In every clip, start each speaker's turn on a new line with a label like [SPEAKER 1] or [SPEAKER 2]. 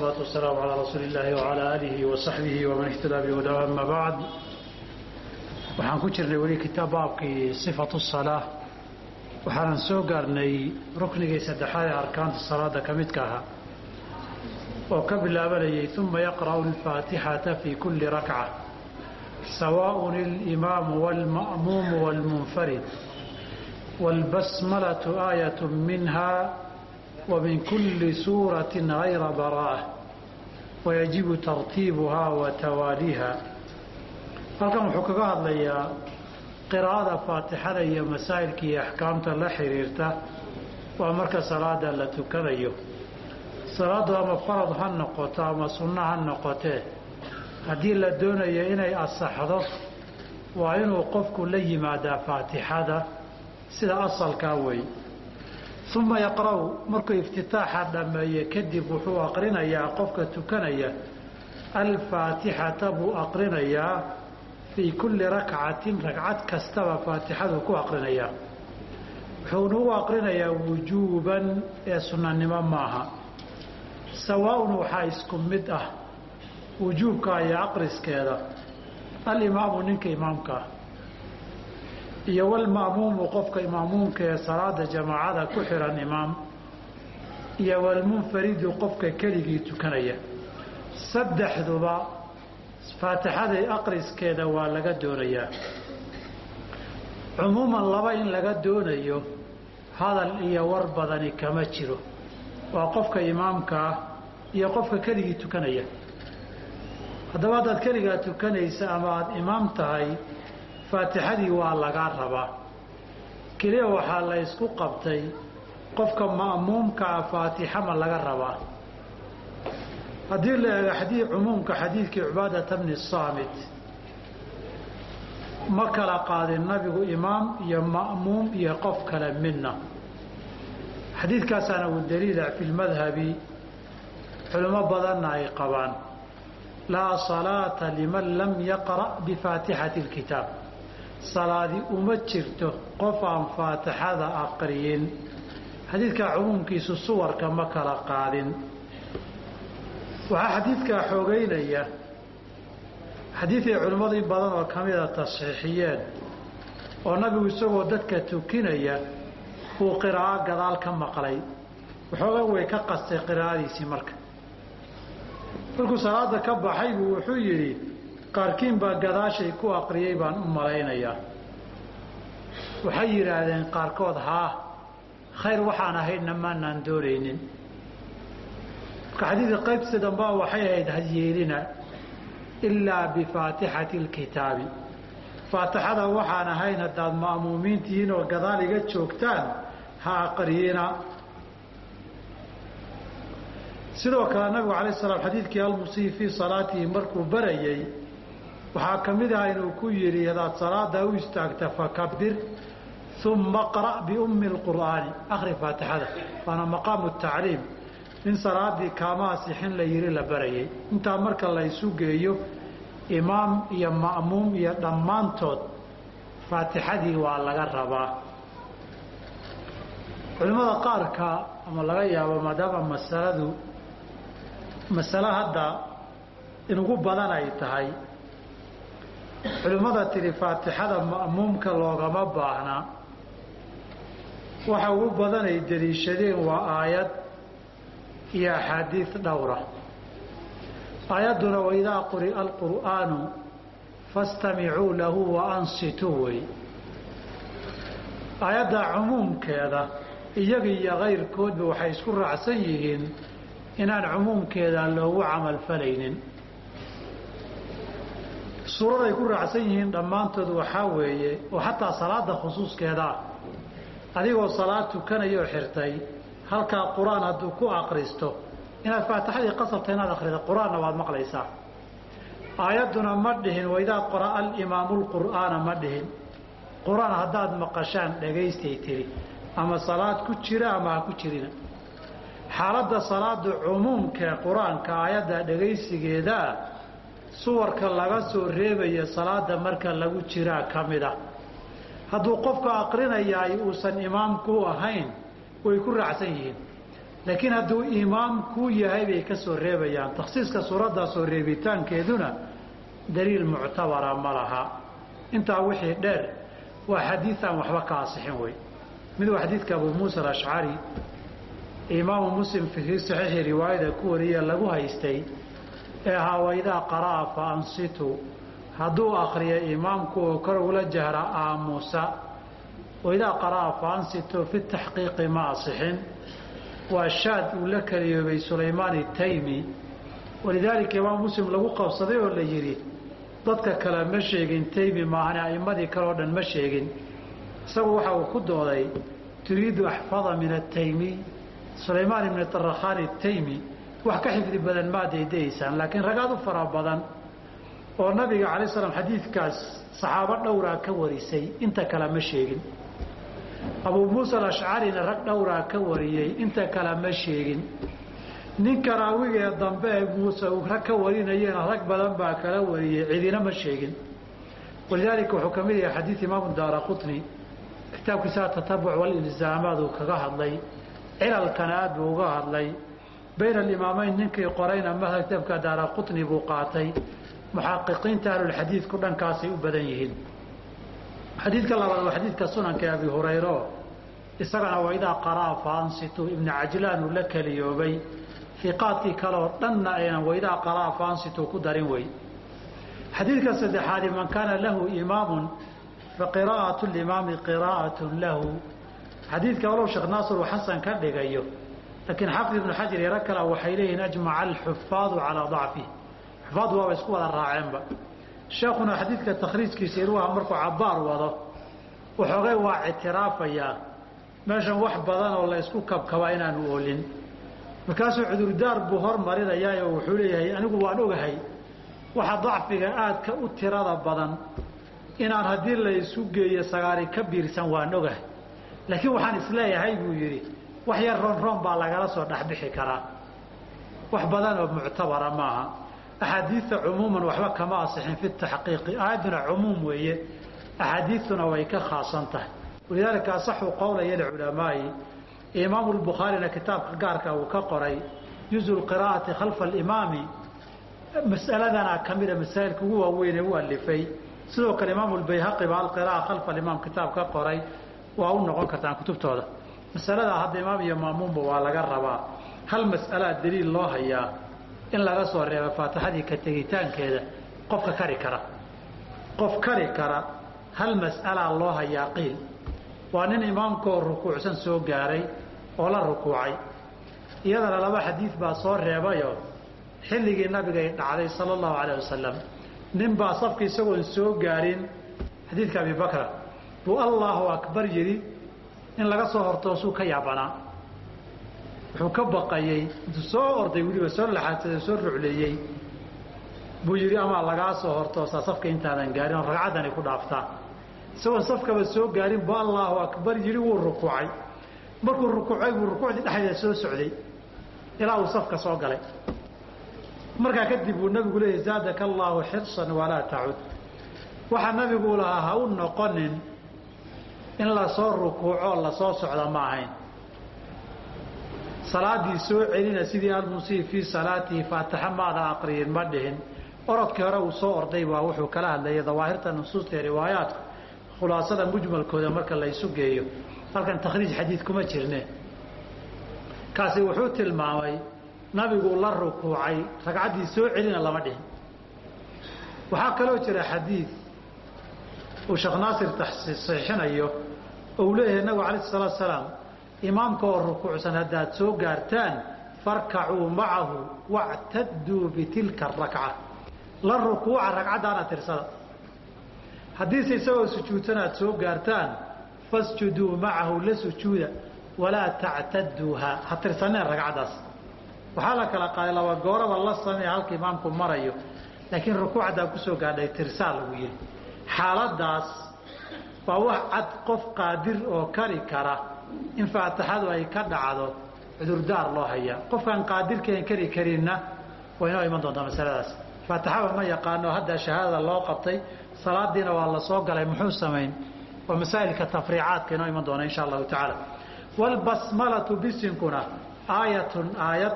[SPEAKER 1] الصلاة والسلام على رسول الله وعلى آله وصحبه ومن اهتدى بهداه أما بعد waxaan ku jirnay weli kitaab baabkii sifatu salaa waxaanan soo gaarnay ruknigii saddexaad ee arkaanta salaada ka midka ahaa oo ka bilaabanayay uma yaqra'u alfaatixata fii kulli rakca sawaaءun اlimaamu wاlma'muumu wاlmunfarid wاlbasmalatu aayaة minha ومن كل سورة غير براءة ويجب ترتيبها وتواليها halkan wuxuu kaga hadlayaa qiraa'ada faatixada iyo masaa'ilka iyo axkaamta la xiriirta waa marka salaada la tukanayo salaaddu ama farad ha noqoto ama sunno ha noqotee haddii la doonayo inay asaxdo waa inuu qofku la yimaadaa faatixada sida asalkaa weeye uma yaqra'u markuu iftitaaxa dhammeeye kadib wuxuu aqrinayaa qofka tukanaya alfaatixata buu aqrinayaa fii kulli rakcatin ragcad kastaba faatixaduu ku aqrinayaa wuxuuna u aqrinayaa wujuuban ee sunnanimo maaha sawaaun waxaa isku mid ah wujuubka iyo aqriskeeda alimaamu ninka imaamka ah iyo walma'muumu qofka ma'muumka ee salaada jamaacada ku xihan imaam iyo walmunfaridu qofka keligii tukanaya. Saddexduba faatixaday aqriskeeda waa laga doonayaa. Cumuuman laba in laga doonayo hadal iyo war badani kama jiro. Waa qofka imaamka ah iyo qofka keligii tukanaya. Haddaba haddaad keligaa tukanaysa ama aada imaam tahay faatixadii waa lagaa rabaa. Keliya waxaa la ysku qabtay qofka ma'muumkaa faatixa ma laga rabaa. Haddii la eego xadii cumuumka xadiidkii cubaadata bni saamit ma kala qaadin nabigu imaam iyo ma'muum iyo qof kale midna. Xadiidkaasaana uu daliila fi lmadhabi badanna ay qabaan. Laa salaata liman lam yaqra' bifaatixati اlkitaab salaadi uma jirto qof aan faatixada aqriyin. Xadiidkaa cumuumkiisu suwarka ma kala qaadin. Waxaa xadiidkaa xoogeynaya xadiiday culimmadu in badan oo ka mida tasxiixiyeen oo nabigu isagoo dadka tukinaya uu qiraa'o gadaal ka maqlay. Waxooga way ka qastay qiraa'adiisii marka. Markuu salaada ka baxay buu wuxuu yidhi qaarkiin baa gadaashay ku aqriyey baan u malaynayaa. Waxay yidhaahdeen qaarkood haa khayr waxaan ahaydna maanaan doonaynin. Marka xadiidka qaybsi dambaa waxay ahayd hadyeelina ilaa bifaatixati alkitaabi. Faatixada waxaan ahayn haddaad ma'muumiintihiin oo gadaal iga joogtaan ha aqriyina. Sidoo kale nabigu alay slam xadiidkii almusii fii salaatihi markuu barayey waxaa ka mid aha inuu ku yidhi hadaad salaada u istaagta fakabir uma qra' biummi اlqur'aani akri faatixada. Waana maqaamu tacriim in salaadii kaama asixin la yidhi la barayay. Intaa marka la geeyo imaam iyo ma'muum iyo dhammaantood faatixadii waa laga rabaa. Culimmada qaarka ama laga yaabo maadaama masaladu masale hadda inugu badan ay tahay culimmada tidhi faatixada ma'muumka loogama baahnaa waxa ugu badan ay deliishadeen waa aayad iyo axaadiid dhowra. Aayadduna waidaa quri'a alqur'aanu fastamicuu lahu wa ansituu wey. Aayadda cumuumkeeda iyaga iyo kayrkoodba waxay isku raacsan yihiin inaan cumuumkeeda loogu camalfalaynin suuraday ku raacsan yihiin dhammaantood waxaa weeye oo xataa salaada khusuuskeeda ah adigoo salaad tukanayoo xirtay halkaa qur'aan hadduu ku akristo inaad faatixadii qasabta inaad akrida qur'aanna waad maqlaysaa. Aayadduna ma dhihin waidaa qara'a alimaamu lqur'aana ma dhihin. Qur'aan haddaad maqashaan dhagaystay tiri ama salaad ku jira ama ha ku jirina. Xaaladda salaada cumuumkee qur'aanka aayadda dhagaysigeedaa suwarka laga soo reebaya salaada marka lagu jiraa ka mid ah. Hadduu qofka aqrinayaay uusan imaamku ahayn way ku raacsan yihiin. Laakiin hadduu imaam kuu yahay bay ka soo reebayaan. Takhsiiska suuraddaa soo reebitaankeeduna daliil muctabara ma laha. Intaa wixii dheer waa xadiid aan waxba ka asixin wey mid waa xadiidka abu muusa alashcari imaamu muslim fii saxiixi riwaayada ku wariye lagu haystay ee ahaa waidaa qara'a fa hadduu akriyo imaamku oo kor ula jahra aamusa waidaa qara'a fa fi taxqiiqi ma asixin. Waa shaad uu la keliyoobay sulaymaan itaymi walidaalika imaam muslim lagu qabsaday oo la yidhi dadka kale ma sheegin taymi maahane a'immadii kale oo dhan ma sheegin. Isagu waxa uu ku dooday turiidu axfada min ataymiy sulaymaan ibni tarakhaan itaymi wax ka xifdi badan maa daydayaysaan laakiin ragaad u fara badan oo nabiga calay slam xadiidkaas saxaabo dhowraa ka warisay inta kale ma sheegin. Abuu muusa alashcarina rag dhowraa ka wariyey inta kale ma sheegin. Ninka raawigee dambe ee muuse uu rag ka warinayena rag badan baa kala wariyey cidina ma sheegin. Walidaalika wuxuu ka mid yahay xadiid imaamu daara qutni kitaabkiisa tatabuc walilzaamaad uu kaga hadlay cilalkana aad buu uga hadlay bayna alimaamayn ninkii qorayna madhabka daara qutni buu qaatay. Muxaqiqiinta ahlulxadiidku dhankaasay u badan yihiin. Xadiidka labaad waa xadiidka sunanka ee abi hurayro isagana waa idaa qara'a fa ansitu ibnu cajlaan uu la keliyoobay fiqaadkii kaleoo dhanna aynan waidaa qara'a fa ansitu ku darin wey. Xadiidka saddexaadi man kaana lahu imaamun fa qiraa'atu limaami qiraa'atun lahu. Xadiidka walow sheekh naasir uu xasan ka dhigayo laakiin xaafid ibnu xajar yaro kale waxay leeyihiin ajmaca alxufaadu calaa dacfi xufaadu waaba isku wada raaceenba sheekuna xadiidka takhriijkiisa iruha markuu cabbaar wado waxoogay waa ictiraafayaa meeshan wax badan oo la isku kabkabaa inaanu oolin markaasuu cudurdaar buu hormarinayaa oo wuxuu leeyahay anigu waan ogahay waxa dacfiga aadka u tirada badan inaan haddii la isu geeyo sagaari ka biirsan waan ogahay laakiin waxaan is leeyahay buu yidhi wax yar roonroon baa lagala soo dhexbixi karaa. Wax badan oo muctabara maaha. Axaadiidta cumuuman waxba kama asixin fi taxqiiqi. Aayadduna cumuum weeye. Axaadiidtuna way ka khaasan tahay. Walidaalika asaxu qowlaya liculamaa'i imaamu lbukhaarina kitaabka gaarka uu ka qoray juzu lqiraa'ati khalfa alimaami. Mas'aladana ka mida masaa'ilka ugu waaweynee u alifay sidoo kale imaamu lbayhaqi baa alqira'a khalfa alimaam kitaab ka qoray. Waa u noqon kartaan kutubtooda masaladaa hadda imaam iyo maamuunba waa laga rabaa hal mas'alaa daliil loo hayaa in laga soo reebo faatixadii ka tegitaankeeda qofka kari kara. Qof kari kara hal mas'alaa loo hayaa qiil. Waa nin imaamkaoo rukuucsan soo gaaray oo la rukuucay. Iyadana laba xadiid baa soo reebayoo xilligii nabigay dhacday sala allahu calayh wasalam nin baa safka isagoon soo gaarin xadiidka abibakra buu allaahu akbar yidhi in laga soo hortoosuu ka yaabanaa. Wuxuu ka baqayey intuu soo orday weliba soo laxaadsaday soo rucleeyey. Buu yidhi amaa lagaa soo hortoosaa safka intaadan gaarin oo ragcaddani ku dhaaftaa. Isagoon safkaba soo gaarin buu allaahu akbar yidhi wuu rukuucay. Markuu rukuucay buu rukuucdii dhexdeeda soo socday ilaa uu safka soo galay. Markaa kadib buu nabigu leeyahy zaadaka allaahu xirsan walaa tacud. Waxaa nabigu lahaa ha u noqonin in la soo rukuucoo la soo socda ma ahayn. Salaadii soo celina sidii almusii fii salaatihi faataxa maada aqriyin ma dhihin. Orodkii hore uu soo orday baa wuxuu kala hadlayay dawaahirta nusuusta ee riwaayaadku khulaasada mujmalkooda marka la ysu geeyo halkan takhriij xadiid kuma jirne. Kaasi wuxuu tilmaamay nabigu la rukuucay ragcaddii soo celina lama dhihin. Waxaa kaloo jira xadiid uu sheekh naasir saxiixinayo ou leeyahay nabigu alayh salaatu salaam imaamka oo rukuucsan haddaad soo gaartaan farkacuu macahu wactaduu bitilka arakca la rukuuca ragcaddaana tirsada. Haddiise isagoo sujuudsan aad soo gaartaan fasjuduu macahu la sujuuda walaa tactaduuha ha tirsaneen ragcaddaas waxaa la kala qaaday laba gooraba la samee halka imaamku marayo laakiin rukuuc haddaa ku soo gaadhay tirsaa lagu yihi xaaladaas waa wax cad qof qaadir oo kari kara. In faatixadu ay ka dhacdo cudurdaar loo hayaa qofkaan qaadirkeen kari karinna waa inoo iman doontaa masaladaas. Faatixaba ma yaqaano hadda shahaadada loo qabtay salaadiina waa la soo galay muxuu samayn? Waa masaa'ilka tafriicaadka inoo iman doona insha allahu tacaala. Waalbasmalatu bisinkuna aayatun aayad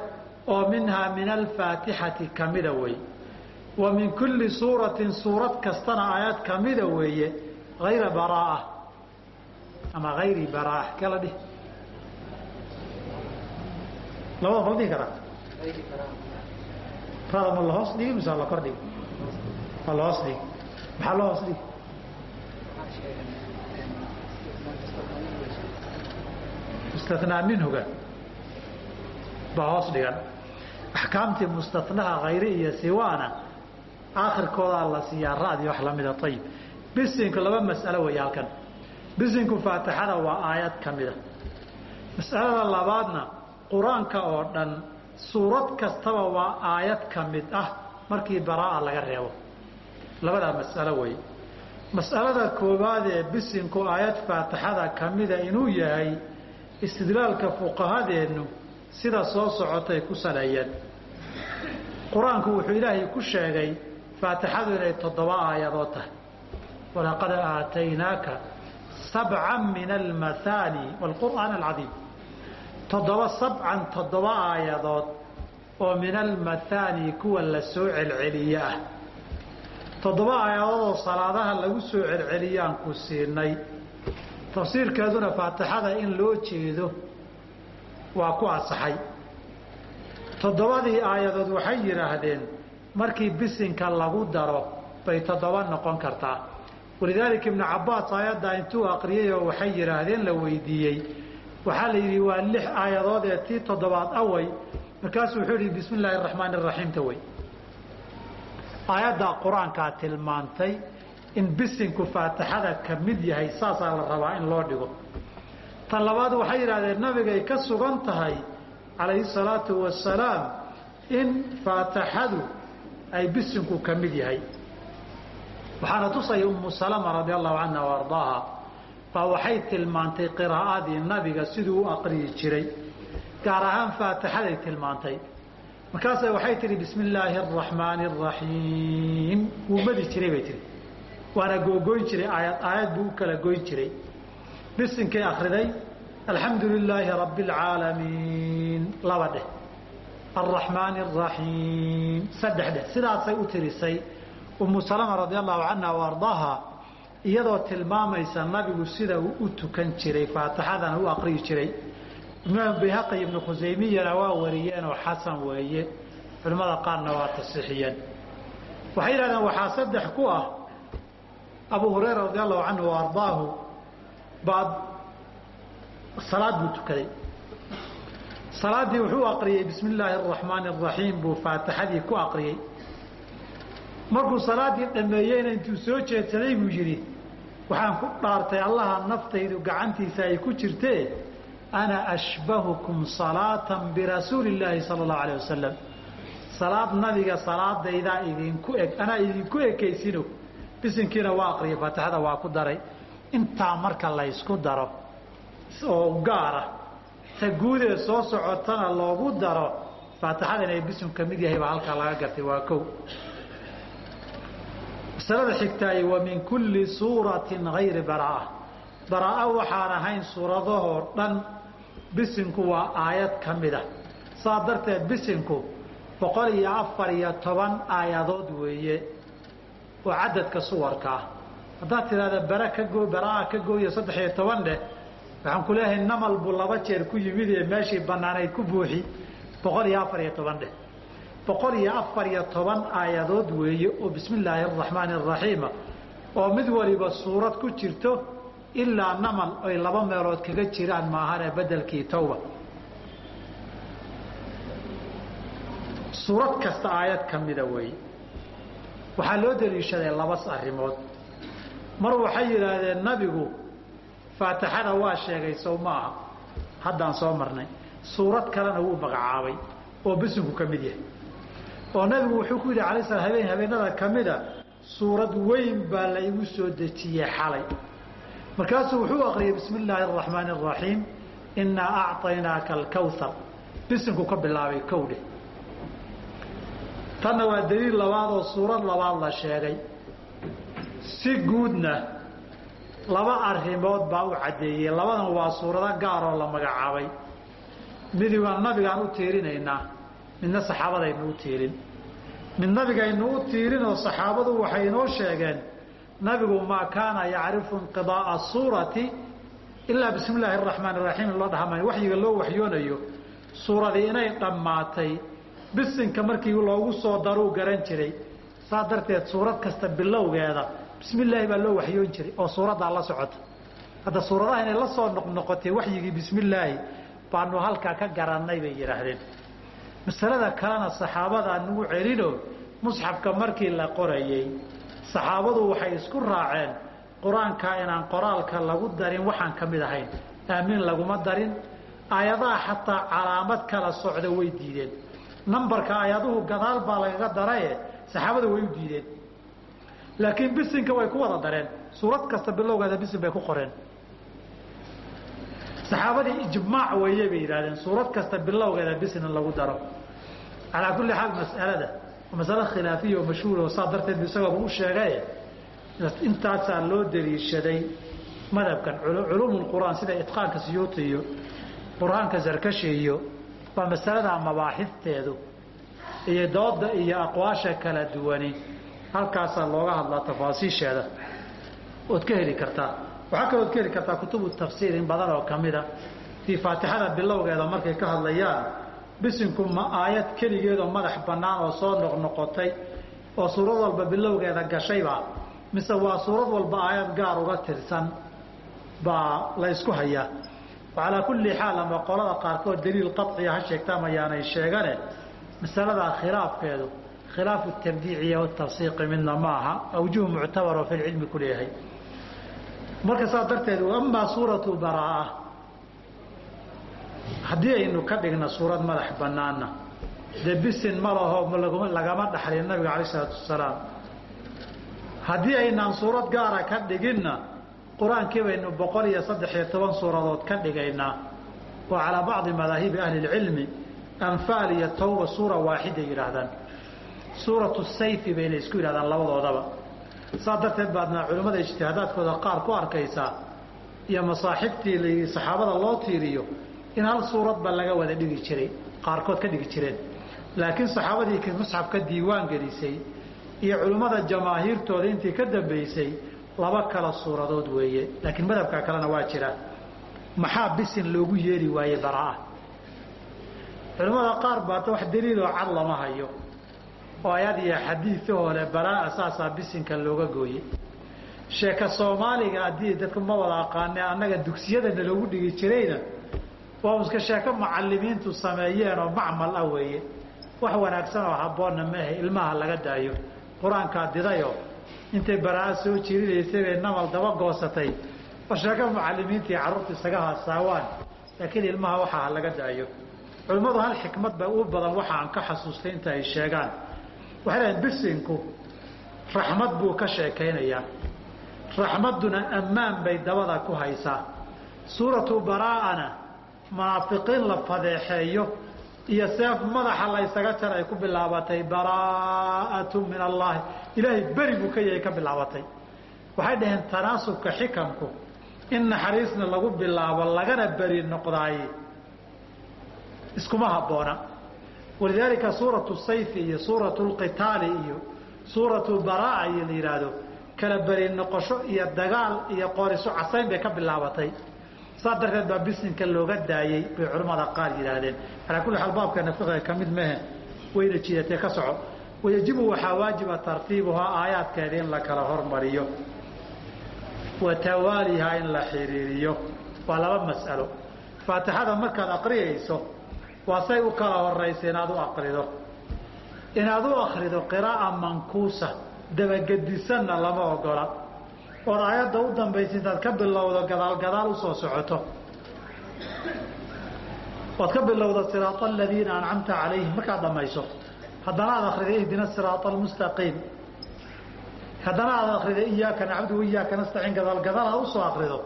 [SPEAKER 1] oo minhaa min alfaatixati kamida wey wa min kulli suuratin suurad kastana aayad kamida weeye hayra baraa'a ama hayri baraa'a kala dhih labada kala dhihi karaa rada ma la hoos dhigi mise la kor dhigi ma la hoos dhigi maxaa loo hoos dhigi mustanaa minhuga baa hoos dhigan axkaamtii mustanaha hayri iyo siwaana aakhirkoodaa la siiyaa ra'dii wax lamida ayib bisinku laba mas'alo weeye halkan. Bisinku faatixada waa aayad ka mida mas'alada labaadna qur'aanka oo dhan suurad kastaba waa aayad ka mid ah markii baraa'a laga reebo. Labadaa mas'alo weeye. Mas'alada koowaad ee bisinku aayad faatixada ka mida inuu yahay istidlaalka fuqahadeennu sida soo socotay ku saleeyeen. Qur'aanku wuxuu ilaahay ku sheegay faatixadu inay toddoba aayadood tahay walaqad aataynaaka sabcan min almahaani waalqur'aan alcadiim toddoba sabcan toddoba aayadood oo min almahaani kuwa la soo celceliye ah toddoba aayadood oo salaadaha lagu soo celceliyaan ku siinay tafsiirkeeduna faatixada in loo jeedo waa ku asaxay toddobadii aayadood waxay yidhaahdeen markii bisinka lagu daro bay toddoba noqon kartaa walidaalika ibnu cabbaas aayaddaa intuu aqriyay oo waxay yidhaahdeen la weydiiyey. Waxaa la yidhi waa lix aayadood ee tii toddobaad away. Markaasuu wuxuu yidhi bismi illaahi araxmaani araxiimta wey aayaddaa qur'aankaa tilmaantay in bisinku faatixada ka mid yahay saasaa la rabaa in loo dhigo. Tan labaad waxay yidhahdeen nabigay ka sugan tahay calayhi salaatu wasalaam in faatixadu ay bisinku ka mid yahay waxaana tusaya ummu salama radi allahu canha wa ardaaha baa waxay tilmaantay qiraa'adii nabiga siduu u aqriyi jiray gaar ahaan faatixaday tilmaantay. Markaasa waxay tihi bismi illaahi araxmaani araxiim wuu madi jiray bay tihi waana googoyn jiray aayad aayad buu u kala goyn jiray. Bisinkay akriday alxamdu lilaahi rabbi اlcaalamiin laba dheh alraxmaani araxiim saddex dheh sidaasay u tirisay umu salama radi allahu canha wa iyadoo tilmaamaysa nabigu sida uu u tukan jiray faatixadana u aqriyi jiray. Imaam bayhaqi ibnu khusaymiyana waa wariyeenoo xasan weeye. Culimmada qaarna waa tasixiyeen. Waxay yidhahdeen waxaa saddex ku ah. Abu hurayra radi allahu canhu wa baad salaad buu tukaday. Salaaddii wuxuu aqriyey bismi illaahi araxmaani araxiim buu faatixadii ku aqriyey markuu salaaddii dhammeeyeyna intuu soo jeedsaday buu yidhi waxaan ku dhaartay allaha naftaydu gacantiisa ay ku jirtee ana ashbahukum salaatan birasuuli illaahi sala allahu alayh wasalam salaad nabiga salaadaydaa idinku eg anaa idinku ekaysino. Bisinkiina waa aqriyay faatixada waa ku daray. Intaa marka laysku daro oo gaara ta guudee soo socotana loogu daro faatixada inay bisin ka mid yahay baa halkaa laga gartay waa kow masalada xigtaay wa min kulli suuratin hayri baraa'a baraa'a waxaan ahayn suuradahoo dhan bisinku waa aayad ka mida saa darteed bisinku boqol iyo afar iyo toban aayadood weeye oo cadadka suwarka ah. Haddaad tidhahda bare ka goo baraa ka gooyo saddex iyo toban dheh waxaan ku leeyahay namal buu laba jeer ku yimid ee meeshii bannaanayd ku buuxi boqol iyo afar iyo toban dheh boqol iyo afar iyo toban aayadood weeye oo bismi illaahi araxmaani araxiima oo mid waliba suurad ku jirto ilaa namal ay laba meelood kaga jiraan maahane bedelkii tawba suurad kasta aayad ka mida weeye. Waxaa loo daliishaday labas arrimood. Mar waxay yidhaahdeen nabigu faatixada waa sheegay sow ma aha. Haddaan soo marnay. Suurad kalena wuu magacaabay oo bisinku ka mid yahay oo nabigu wuxuu ku yidhi alay slam habeen habeenada ka mida suurad weyn baa la igu soo dejiyey xalay. Markaasuu wuxuu aqriyay bismi illaahi araxmaani araxiim innaa acطaynaaka alkawhar bisinku ka bilaabay kowdhe. Tanna waa daliil labaad oo suurad labaad la sheegay. Si guudna laba arrimood baa u caddeeyey. Labadan waa suurado gaaroo la magacaabay. Midi waa nabigaan u tiirinaynaa midna saxaabadaynu u tiirin. Mid nabigaynu u tiirin oo saxaabadu waxay inoo sheegeen nabigu maa kaana yacrifu inqidaaa suurati ilaa bismi illaahi araxmaan iraxiim in loo dhahamay waxyiga loo waxyoonayo suuradii inay dhammaatay bisinka markii loogu soo daruu garan jiray. Saa darteed suurad kasta bilowgeeda bismi illaahi baa loo waxyoon jiray oo suuraddaa la socota. Hadda suuradaha inay la soo noqnoqotay waxyigii bismi illaahi baanu halkaa ka garannay bay yidhaahdeen masalada kalena saxaabada anugu celino musxafka markii la qorayey saxaabadu waxay isku raaceen qur'aanka inaan qoraalka lagu darin waxaan ka mid ahayn. Aamiin laguma darin. Aayadaha xataa calaamad kala socda way diideen. Nambarka aayaduhu gadaal baa lagaga daraye saxaabadu way u diideen. Laakiin bisinka way ku wada dareen. Suurad kasta bilowgeeda bisin bay ku qoreen saxaabadii ijmaac weeye bay yidhahdeen suurad kasta bilowgeeda bisin in lagu daro. Calaa kulli xaal mas'alada masale khilaafiya oo mashhuur oo saa darteed isagooba u sheegaye intaasaa loo daliishaday madhabkan culuumulqur'aan sida itqaanka siyuuti iyo qur'aanka zarkashi iyo waa masalada mabaaxifteedu iyo dooda iyo aqwaasha kala duwani halkaasaa looga hadlaa tafaasiisheeda. Ood ka heli kartaa waxaa kaloood ka heli kartaa kutubu tafsiir in badan oo ka mida fii faatixada bilowgeeda markay ka hadlayaan bisinku ma aayad keligeedoo madax bannaan oo soo noqnoqotay oo suurad walba bilowgeeda gashayba mise waa suurad walba aayad gaar uga tirsan baa la ysku hayaa calaa kulli xaal ama qolada qaarkood daliil qaciya ha sheegtaan ayaanay sheegane masaladaa khilaafkeedu khilaafu tabdiiciya watafsiiqi midna ma aha awjuh muctabar oo fi lcilmi ku leeyahay marka saas darteed amaa suuratu baraa. Haddii aynu ka dhigna suurad madax banaana dee bisin lagama dhaxlin nabiga alayh isalaatu wasalaam. Haddii aynaan suurad gaara ka dhiginna qur'aankii baynu boqol iyo saddex iyo toban suuradood ka dhigaynaa. Oo calaa bacdi madaahibi ahli lcilmi anfaal iyo tawba suura waaxiday yidhaahdaan. Suuratu sayfi bayna isku yidhahdaan labadoodaba saas darteed baadna culimmada ijtihaadaadkooda qaar ku arkaysaa iyo masaaxibtii saxaabada loo tiiriyo in hal suuradba laga wada dhigi jiray qaarkood ka dhigi jireen. Laakiin saxaabadii musxafka diiwaan gelisay iyo culimmada jamaahiirtooda intii ka dambaysay laba kala suuradood weeye. Laakiin madhabka kalena waa jira. Maxaa bisin loogu yeeri waaye baraa culimmada qaar baata wax daliiloo cad lama hayo oo ayad iyo xadiiahoo le baraa saasaa bisinka looga gooye sheeka soomaaliga haddii dadku ma wada aqaane annaga dugsiyadana loogu dhigi jirayna waa iska sheeko macalimiintu sameeyeen oo macmal ah weeye. Wax wanaagsan oo habboonna maahe ilmaha laga daayo qur'aankaa didayo. Intay baraa soo jirinaysay bay namal daba goosatay. Oo sheeko mucalimiintii carruurta isaga haasaawaan laakiin ilmaha waxaa laga daayo. Culimmadu hal xikmad ba u badan waxa aan ka xasuustay inta ay sheegaan waxay dhahaen bisinku raxmad buu ka sheekaynayaa. Raxmadduna ammaan bay dabada ku haysaa. Suuratu baraa'ana munaafiqiin la fadeexeeyo iyo seef madaxa laysaga jar ay ku bilaabatay baraa'atu min allaahi ilaahay beri buu ka yahay ka bilaabatay. Waxay dhaheen tanaasubka xikamku in naxariisna lagu bilaabo lagana beri noqdaaye iskuma habboona walidaalika suuratu sayfi iyo suuratu lqitaali iyo suuratu baraa iyo la yidhaahdo kala beri noqosho iyo dagaal iyo qooriso casayn bay ka bilaabatay. Saas darteed baa bisinka looga daayey bay culimmada qaar yidhaahdeen calaa kulli xaal baabkeena fiqiga ka mid mehe wayna jidatee ka soco. Wayajibu waxaa waajiba tartiibuhaa aayaadkeeda in la kala hormariyo. Wa tawaalihaa in la xiriiriyo. Waa laba mas'alo. Faatixada markaad aqriyayso waa u kala horaysa inaad u aqrido inaad u akrido qiraa'a mankuusa dabagedisanna lama ogola. Ood aayadda u dambaysa intaad ka bilowdo gadaal gadaal u soo socoto. Ood ka bilowdo siraata aladiina ancamta calayhim markaad dhamayso. Haddana aad akrida ihdina siraata almustaqiim haddana aad akrida iyaaka nacbudu waiyaaka nastaciin gadaal gadaal aad u soo akrido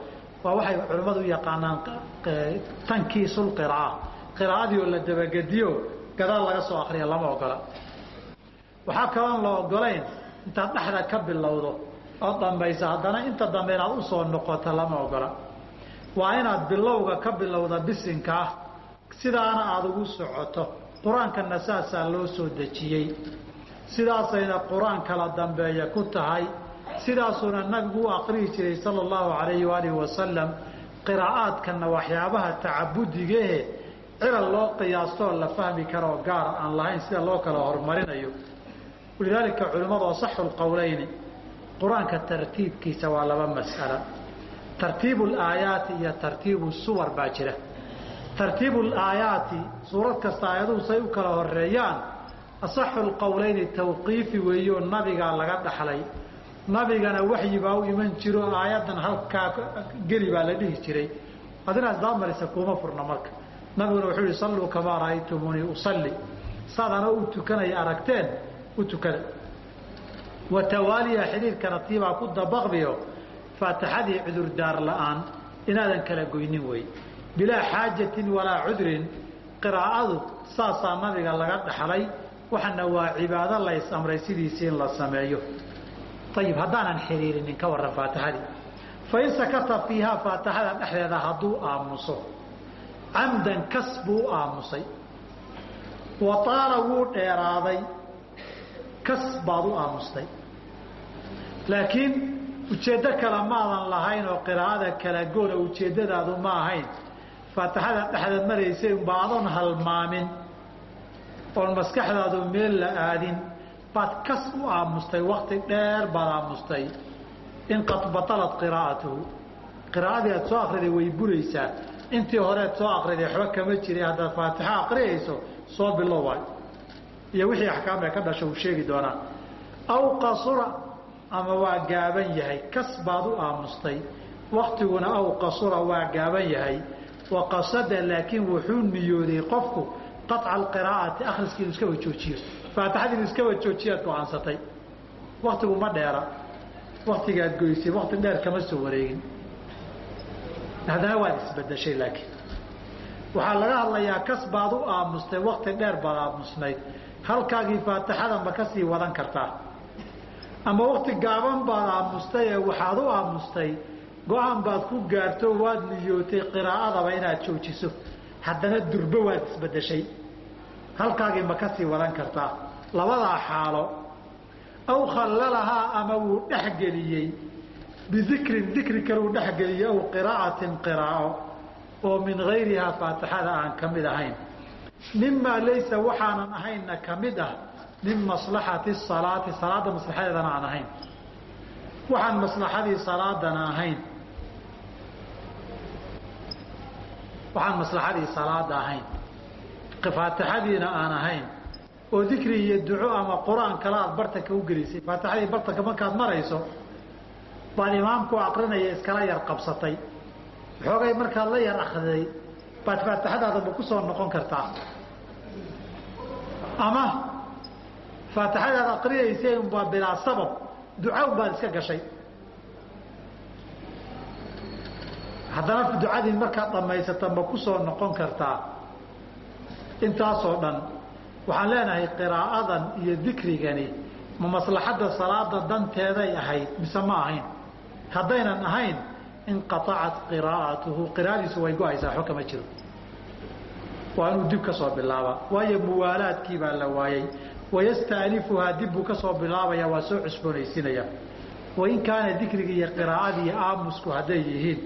[SPEAKER 1] waa waxay culimmadu u yaqaanaan tankiisulqira'a qiraa'adii oo la dabagediyo gadaal laga soo akriya lama ogola. Waxaa kaloon la ogolayn intaad dhexda ka bilowdo ood dhambaysa haddana inta dambe inaad u soo noqoto lama ogola. Waa inaad bilowga ka bilowda bisinka ah sidaana aada ugu socoto. Qur'aankana saasaa loo soo dejiyey. Sidaasayna qur'aan kala dambeeya ku tahay. Sidaasuuna nabigu u aqrihi jiray sala allahu calayhi waalihi wasalam qiraa'aadkanna waxyaabaha tacabudigahe cilal loo qiyaastoo la fahmi karaoo gaara aan lahayn sida loo kala horumarinayo. Walidaalika culimmadu asaxu lqowleyni qur'aanka tartiibkiisa waa laba mas'ala. Tartiibu laayaati iyo tartiibu suwar baa jira. Tartiibu laayaati suurad kasta aayaduhu say u kala horeeyaan asaxu lqowleyni tawqiifi weeyeoo nabigaa laga dhaxlay. Nabigana waxyi baa u iman jiro aayaddan halkaa geli baa la dhihi jiray. Adinaas daamarisa kuuma furna marka nabiguna wuxuu yihi salluu kamaa ra'aytumunii usalli. Saadana u tukanaya aragteen u tukada. Wa tawaaliya xidhiirkana tiibaa ku dabaqbiyo faatixadii cudurdaar la'aan inaadan kala goynin wey bilaa xaajatin walaa cudrin qiraa'adu saasaa nabiga laga dhaxlay waxana waa cibaado la is-amray sidiisii in la sameeyo. Ayib haddaanan xiriirinin ka warran faatixadii. Fain sakata fiihaa faatixada dhexdeeda hadduu aamuso camdan kas buu aamusay. Wa taala wuu dheeraaday kas baad u aamustay. Laakiin ujeeddo kale maadan lahayn oo qiraa'ada kala goona ujeeddadaadu ma ahayn faatixada dhexda maraysay unbaa adoon halmaamin. Oon maskaxdaadu meel la aadin baad kas u aamustay wakti dheer baad aamustay. In qad batalat qiraa'atuhu qiraa'adii aad soo akriday way buraysaa intii horeed soo akriday waxba kama jiray haddaad faatixo aqriyayso soo bilow waay. Iyo wixii axkaam ee ka dhasha uu sheegi doonaa. Aw qasura ama waa gaaban yahay kas baad u aamustay. Waktiguna aw qasura waa gaaban yahay. Wa qasada laakiin wuxuu niyooday qofku qaطca alqiraa'ati akhriskii inu iskaba joojiyo faatixadii inu iskaba joojiyaad go'aansatay waktigu ma dheera. Waktigaad goysay wakti dheer kama soo wareegin haddana waad isbedeshay laakiin. Waxaa laga hadlayaa kas baad u aamustay wakti dheer baad aamusnayd. Halkaagii faatixada ma ka sii wadan kartaa. Ama wakti gaaban baad aamustay ee waxaad u aamustay go'aan baad ku gaarto waad niyootay qiraa'adaba inaad joojiso. Haddana durbo waad isbedeshay halkaagii ma ka sii wadan kartaa. Labadaa xaalo. Aw khallalahaa ama wuu dhexgeliyey bidikrin dikri kale uu dhexgeliyey aw qiraa'atin qiraa'o oo min gayrihaa faatixada aan ka mid ahayn mimaa laysa waxaanan ahaynna ka mid ah min maslaxati salaati salaadda maslaxadeedana aan ahayn waxaan maslaxadii salaadana ahayn waxaan maslaxadii salaada ahayn faatixadiina aan ahayn oo dikri iyo duco ama qur'aan kale aad bartanka u gelisay faatixadii bartanka markaad marayso baad imaamku aqrinaya iskala yar qabsatay. Xoogay markaad la yar akriday baad faatixadaadaba ku soo noqon kartaa. Ama faatixadaad aqriyaysay unbaa bilaa sabab duca baad iska gashay. Haddana ducadii markaad dhammaysata ma ku soo noqon kartaa. Intaasoo dhan waxaan leenahay qiraa'adan iyo dikrigani ma maslaxadda salaada danteeday ahayd mise ma ahayn haddaynan ahayn inqaacat qiraa'atuhu qiraa'adiisu way go'aysaa xo kama jiro. Waa inuu dib ka soo bilaabaa. Waayo muwaalaadkii baa la waayey wayastaanifuhaa dib buu ka soo bilaabaya waa soo cusboonaysinaya wain kaana dikrigi iyo qiraa'adii iyo aamusku hadday yihiin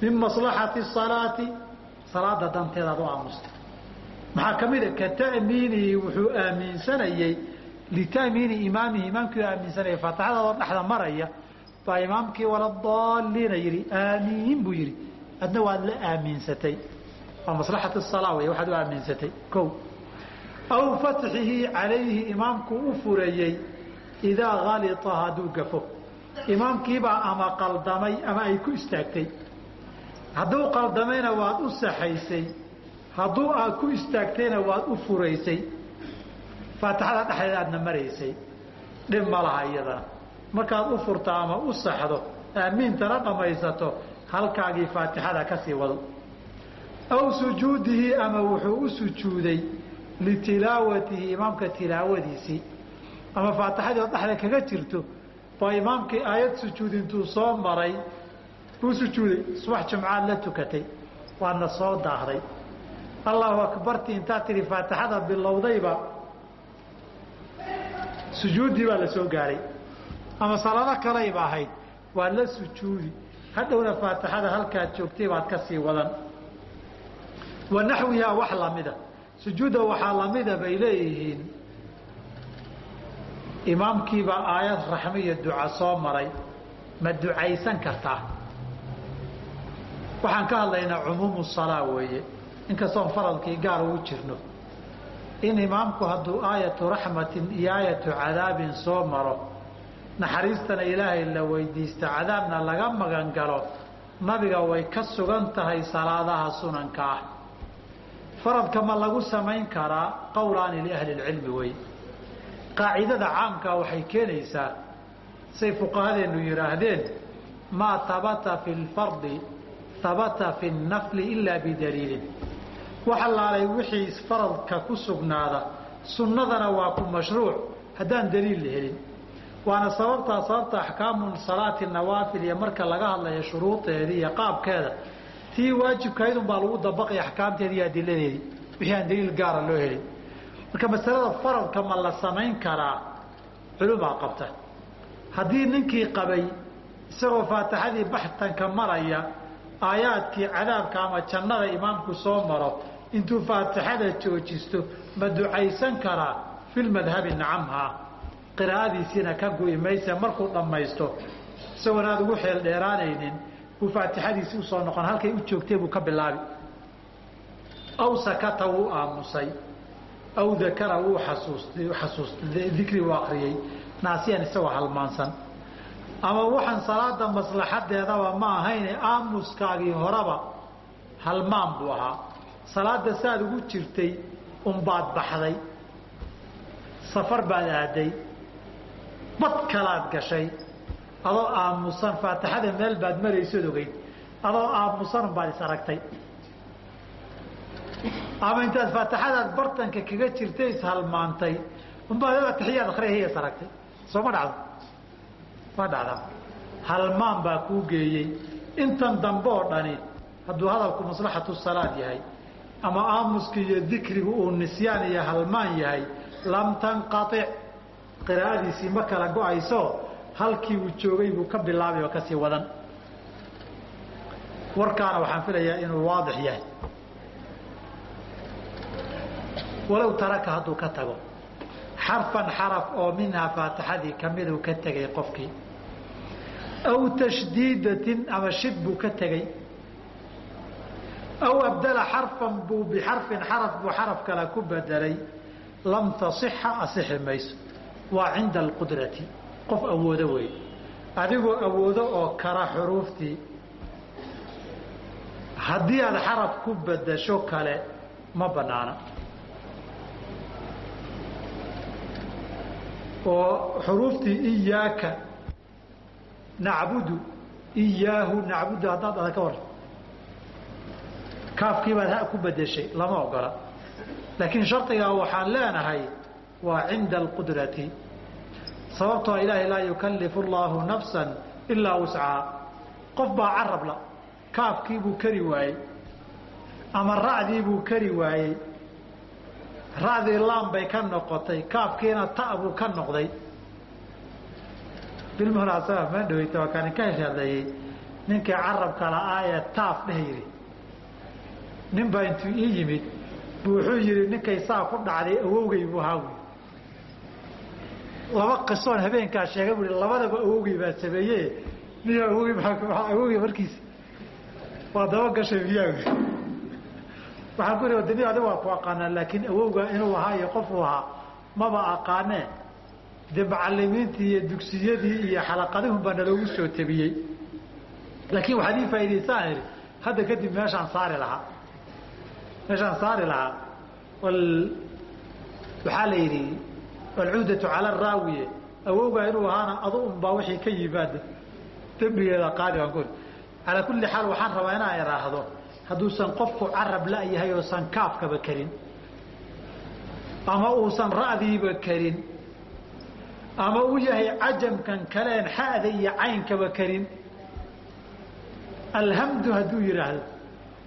[SPEAKER 1] min maslaxati salaati salaada danteedaad u aamustay maxaa ka mid a? Ka ta'miinihi wuxuu aaminsanayey lita'miini imaamihi imaamkii aaminsanaya faatixadaadoo dhexda maraya baa imaamkii waladaliina yidhi aamiin buu yidhi. Adna waad la aaminsatay waa maslaxatu salaa wey waxaad u aaminsatay ko aw fatxihi calayhi imaamku u furayey idaa halita hadduu gafo. Imaamkiibaa ama qaldamay ama ay ku istaagtay. Hadduu qaldamayna waad u saxaysay. Hadduu aad ku istaagtayna waad u furaysay. Faatixada dhexdeeda aadna maraysay. Dhib ma laha iyadana markaad u furto ama u saxdo aamiintana dhammaysato halkaagii faatixada ka sii wado. Aw sujuudihi ama wuxuu u sujuuday litilaawatihi imaamka tilaawadiisii. Ama faatixadii oo dhexda kaga jirto baa imaamkii aayad sujuud intuu soo maray buu sujuuday subax jumcaad la tukatay waadna soo daahday. Allahu akbarti intaad tidhi faatixada bilowdayba sujuuddii baa la soo gaaray ama salaado kalayba ahayd. Waa la sujuudi. Hadhowna faatixada halkaad joogtay baad ka sii wadan. Wa naxwihaa wax lamida sujuudda waxaa lamida bay leeyihiin. Imaamkiibaa aayad raxmo iyo duca soo maray. Ma ducaysan kartaa? Waxaan ka hadlaynaa cumuumu salaa weeye. Inkastoon faradkii gaar ugu jirno. In imaamku hadduu aayatu raxmatin iyo aayatu cadaabin soo maro naxariistana ilaahay la weydiista cadaabna laga magan galo. Nabiga way ka sugan tahay salaadaha sunanka ah. Faradka ma lagu samayn karaa qowlaani liahli lcilmi wey qaacidada caamkaa waxay keenaysaa say fuqahadeennu yidhaahdeen maa habata fi lfardi habata fi nafli ilaa bidaliilin wax allaalay wixii faradka ku sugnaada sunnadana waa ku mashruuc haddaan daliil helin waana sababtaa sababta axkaamu salaati nawaafil iyo marka laga hadlayo shuruudeedii iyo qaabkeeda tii waajibkaydun baa lagu dabaqaya axkaamteedi iyo adiladeedii wixii aan daliil gaara loo helin. Marka masalada faradka ma la samayn karaa culumaa qabta. Haddii ninkii qabay isagoo faatixadii baxtanka maraya aayaadkii cadaabka ama jannada imaamku soo maro intuu faatixada joojisto ma ducaysan karaa filmadhabi nacamhaa qiraa'adiisiina ka gu'i mayse markuu dhammaysto isagoon aad ugu xeel dheeraanaynin buu faatixadiisii u soo noqon halkay u joogtay buu ka bilaabi. Aw sakata wuu aamusay aw dakara wuu xasuustay xasuustay dikri buu akriyey naasiyan isagoo halmaansan. Ama waxaan salaada maslaxadeedaba ma ahayne aamuskaagii horeba halmaan buu ahaa. Salaada saaad ugu jirtay unbaad baxday. Safar baad aaday bad kalaad gashay. Adoo aamusan faatixada meel baad maraysood ogeyd adoo aamusan unbaad is aragtay. Ama intaad faatixadaad bartanka kaga jirtay ishalmaantay unbaad atixiyaad akriyay is aragtay. Soo ma dhacdo? Ma dhacda halmaan baa kuu geeyey. Intan dambe oo dhani hadduu hadalku maslaxatu salaad yahay ama aamuski iyo dikrigu uu nisyaan iyo halmaan yahay lam tanqaic qiraa'adiisii ma kala go'ayso halkii uu joogay buu ka bilaabay oo ka sii wadan. Warkaana waxaan filayaa inuu waadix yahay. Walow taraka hadduu ka tago xarfan xaraf oo minhaa faatixadii kamiduu ka tegay qofkii. Aw tashdiidatin ama shid buu ka tegey aw abdala xarfan buu bixarfin xaraf buu xaraf kale ku bedelay. Lam tasixa asixi mayso waa cinda alqudrati. Qof awoodo wey adigoo awoodo oo kara xuruuftii. Haddii aad xaraf ku bedasho kale ma banaana oo xuruuftii iyaaka nacbudu iyaahu nacbudu haddaad ada ka war kaafkii baad ha ku bedeshay lama ogola. Laakiin shardigaa waxaan leenahay waa cinda alqudrati. Sababtoo ilaahay laa yukallifu allaahu nafsan ilaa wuscaha qof baa carabla kaafkii buu kari waayey ama racdii buu kari waayey. Racdii laan bay ka noqotay kaafkiina ta buu ka noqday. Bilmunaasaba ma dhaweyta waa kaanin ka heshadlayey ninkii carabka la'aa ee taaf dheh yidhi nin baa intuu ii yimid bu wuxuu yidhi ninkay saa ku dhacday awowgay buu ahaa wy laba qisoon habeenkaa sheegay bu labadaba awowgay baa sameeye nin awogey awowgay markiisa waa daba gashay miyaa waxaan ku ii dani adiga waa ku aqaanaa laakiin awowga inuu ahaa iyo qofuu ahaa maba aqaanee. Dee macalimiintii iyo dugsiyadii iyo xalaqadihun baa naloogu soo tabiyey. Laakiin waxaad ii faa'idaysaan idhi hadda kadib meeshaan saari lahaa. Meeshaan saari lahaa. Waxaa la yidhi alcuudatu cala araawiye awowgaa inuu ahaana adu unbaa wixii ka yimaada. Dembigeeda qaadi baan ku calaa kulli xaal waxaan rabaa inaan idhaahdo hadduusan qofku carab la-yahay oosan kaafkaba karin ama uusan ra'diiba karin ama uu yahay cajamkan kaleen xa'da iyo caynkaba karin. Alhamdu hadduu yidhaahdo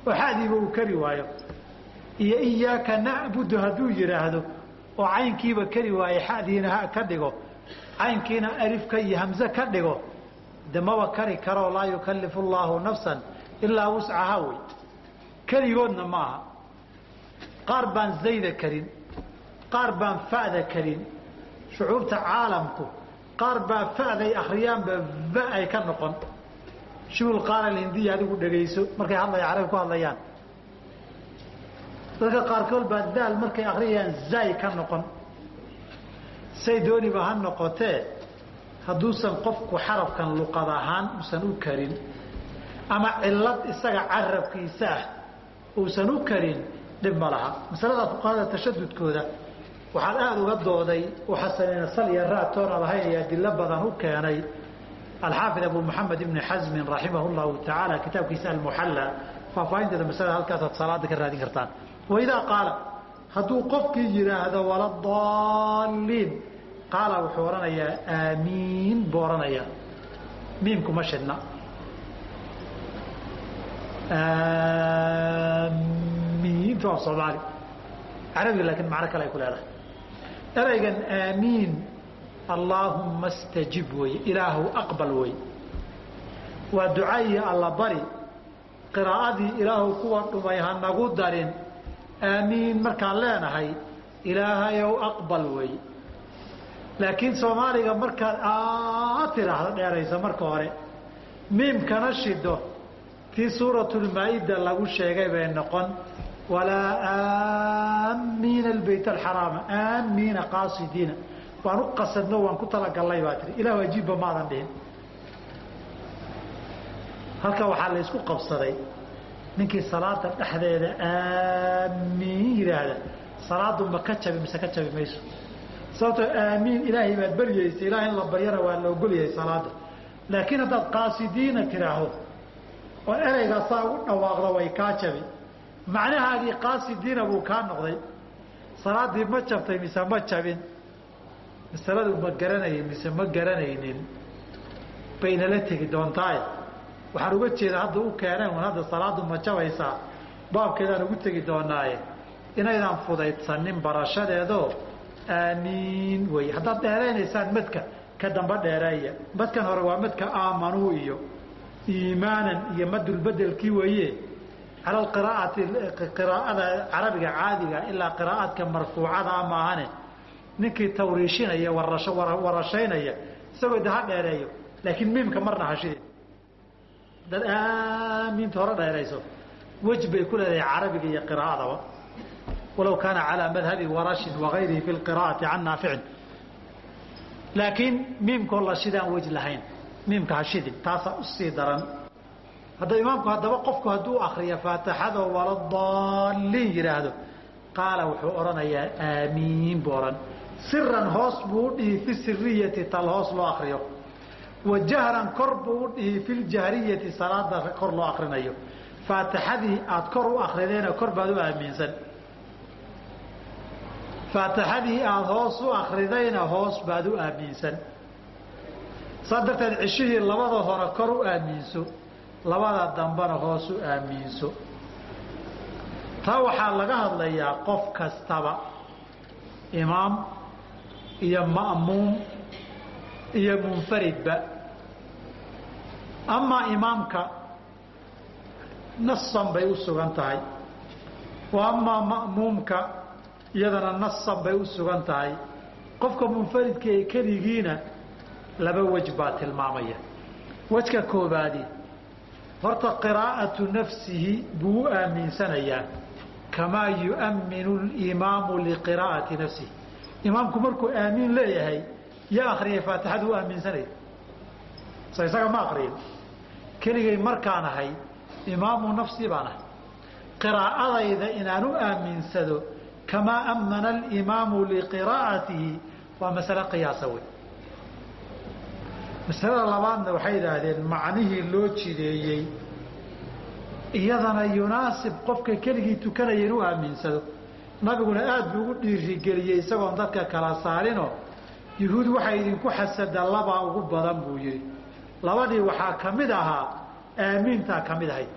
[SPEAKER 1] oo xadiiba uu kari waayo. Iyo iyaaka nacbudu hadduu yidhaahdo oo caynkiiba keli waaye xadiina ha ka dhigo caynkiina alifka iyo hamze ka dhigo de maba kari karoo laa yukallifu llaahu nafsan ilaa wuscaha wey. Keligoodna ma aha qaar baan zayda karin qaar baan fa'da karin shucuubta caalamku qaar baa fa'day akhriyaanba va ay ka noqon. Shibul qaala hindiya adigu dhegayso markay hadlaya carabi ku hadlayaan dadka qaarkood baa daal markay akhriyayaan zay ka noqon. Say dooniba ha noqotee hadduusan qofku xarafkan luqad ahaan uusan u karin ama cillad isaga carabkiisa ah uusan u karin dhib ma laha. Masalada fuqahada tashadudkooda waxaad aada uga dooday u xasanina salya raatoon ad ahayn iyo adilo badan u keenay alxaafid abu moxamed ibni xasmin raximah llahu tacaala kitaabkiisa almuxalla faahfaahinteeda masalada halkaasaad salaada ka raadin kartaan waidaa qaala hadduu qofkii yidhaahdo waladaliin qaala wuxuu odhanayaa aamiin buu odhanayaa miimkuma shidna. Aamiintu af soomaali. Carabiga laakiin macno kale ay ku leedahay. Eraygan aamiin allaahumma stajib weye ilaahu aqbal wey waa duca iyo alla bari qiraa'adii ilaahu kuwa dhumay ha nagu darin aamiin markaan leenahay ilaahayow aqbal wey laakiin soomaaliga markaad aa tiraahdo dheeraysa marka hore miimkana shido tii suuratulmaa-ida lagu sheegay bay noqon walaa aamiina albayt alxaraama aamiina qaasidiina. Waan u qasadno waan ku talagallay baa tii ilahu ajiibba maadan dhihin. Halka waxaa la ysku qabsaday ninkii salaada dhexdeeda aamiin yidhaahda salaadu ma ka jabi mise ka jabi mayso. Sababtoo aamiin ilaahay baad baryaysa ilahay in la baryana waa la ogolyahay salaada laakiin haddaad qaasidiina tiraahdo oo ereygaa saa ugu dhawaaqda way kaa jabi. Macnahaagii qaasidiina buu kaa noqday salaadii ma jabtay mise ma jabin. Masaladu ma garanayay mise ma garanaynin. Baynala tegi doontaaye waxaan uga jeeda hadda u keeneen hadda salaadu ma jabaysaa baabkeedaan ugu tegi doonaaye. Inaydaan fudaydsanin barashadeedoo aamiin wey haddaad dheeraynaysaan madka ka damba dheereeya madkan hore waa madka aamanuu iyo iimaanan iyo madulbedelkii weeye. Cala qiraaati qiraa'ada carabiga caadiga ilaa qiraa'aadka marfuucada a maahane. Ninkii tawriishinaya warashaynaya isagoo de ha dheereeyo. Laakiin miimka marna hashide haddaad aamiinta hore dheerayso. Wej bay ku leedahay carabiga iyo qiraa'adaba. Walow kaana calaa madhabi warashin wagayrihi fi lqiraa'ati can naaficin. Laakiin miimkoo la shidaan wej lahayn miimka hashidin taasaa u sii daran. Hadda imaamku haddaba qofku hadduu akriyo faatixado waladaliin yidhaahdo qaala wuxuu odhanayaa aamiin buu odhan siran hoos buu dhihi fi siriyati tal hoos loo akriyo wa jahran kor buu u dhihi fi ljahriyati salaada kor loo akrinayo. Faatixadii aad kor u akrideena kor baad u aaminsan. Faatixadii aada hoos u akridayna hoos baad u aaminsan. Saa darteed cishihii labada hore kor u aaminso labada dambena hoos u aaminso. Taa waxaa laga hadlayaa qof kastaba imaam iyo ma'muum iyo munfaridba. Amaa imaamka nasan bay u sugan tahay. Wa ma'muumka iyadana nasan bay u sugan tahay. Qofka munfaridka ee keligiina laba wej baa tilmaamaya. Wejka koobaadi horta qiraa'atu nafsihi buu u aaminsanayaa. Kamaa yu'minu اlimaamu liqiraa'ati nafsihi. Imaamku markuu aamiin leeyahay ya akriyay faatixadu aaminsanaya so isaga ma akriyin keligay markaan ahay imaamu nafsi baan ahay. Qiraa'adayda inaan u aaminsado kamaa amana alimaamu liqiraa'atihi waa masale qiyaasa wey masalada labaadna waxay idhaahdeen macnihii loo jideeyey iyadana yunaasib qofka keligii tukanaya inuu aaminsado. Nabiguna aada buu ugu dhiirigeliyey isagoon dadka kala saarinoo yuhuud waxay idinku xasada labaa ugu badan buu yidhi labadii waxaa ka mid ahaa aamiintaa ka mid ahayd.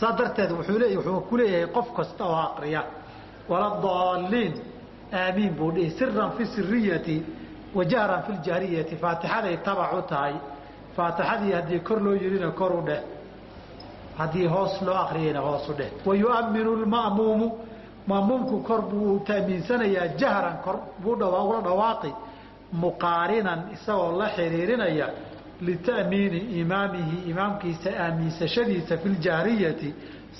[SPEAKER 1] Saa darteed wuxuu ku leeyahay qof kasta oo aqriya wala daaliin aamiin buu dhihi siran fi siriyati wa jahran fi ljahriyati faatixaday tabac u tahay. Faatixadii haddii kor loo yidhina kor u dheh. Haddii hoos loo akriyayna hoos u dheh. Wayu'minu lma'muumu ma'muumku kor buu ta'miinsanayaa jahran kor buu ula dhawaaqi muqaarinan isagoo la xiriirinaya lita'miini imaamihi imaamkiisa aaminsashadiisa fi ljahriyati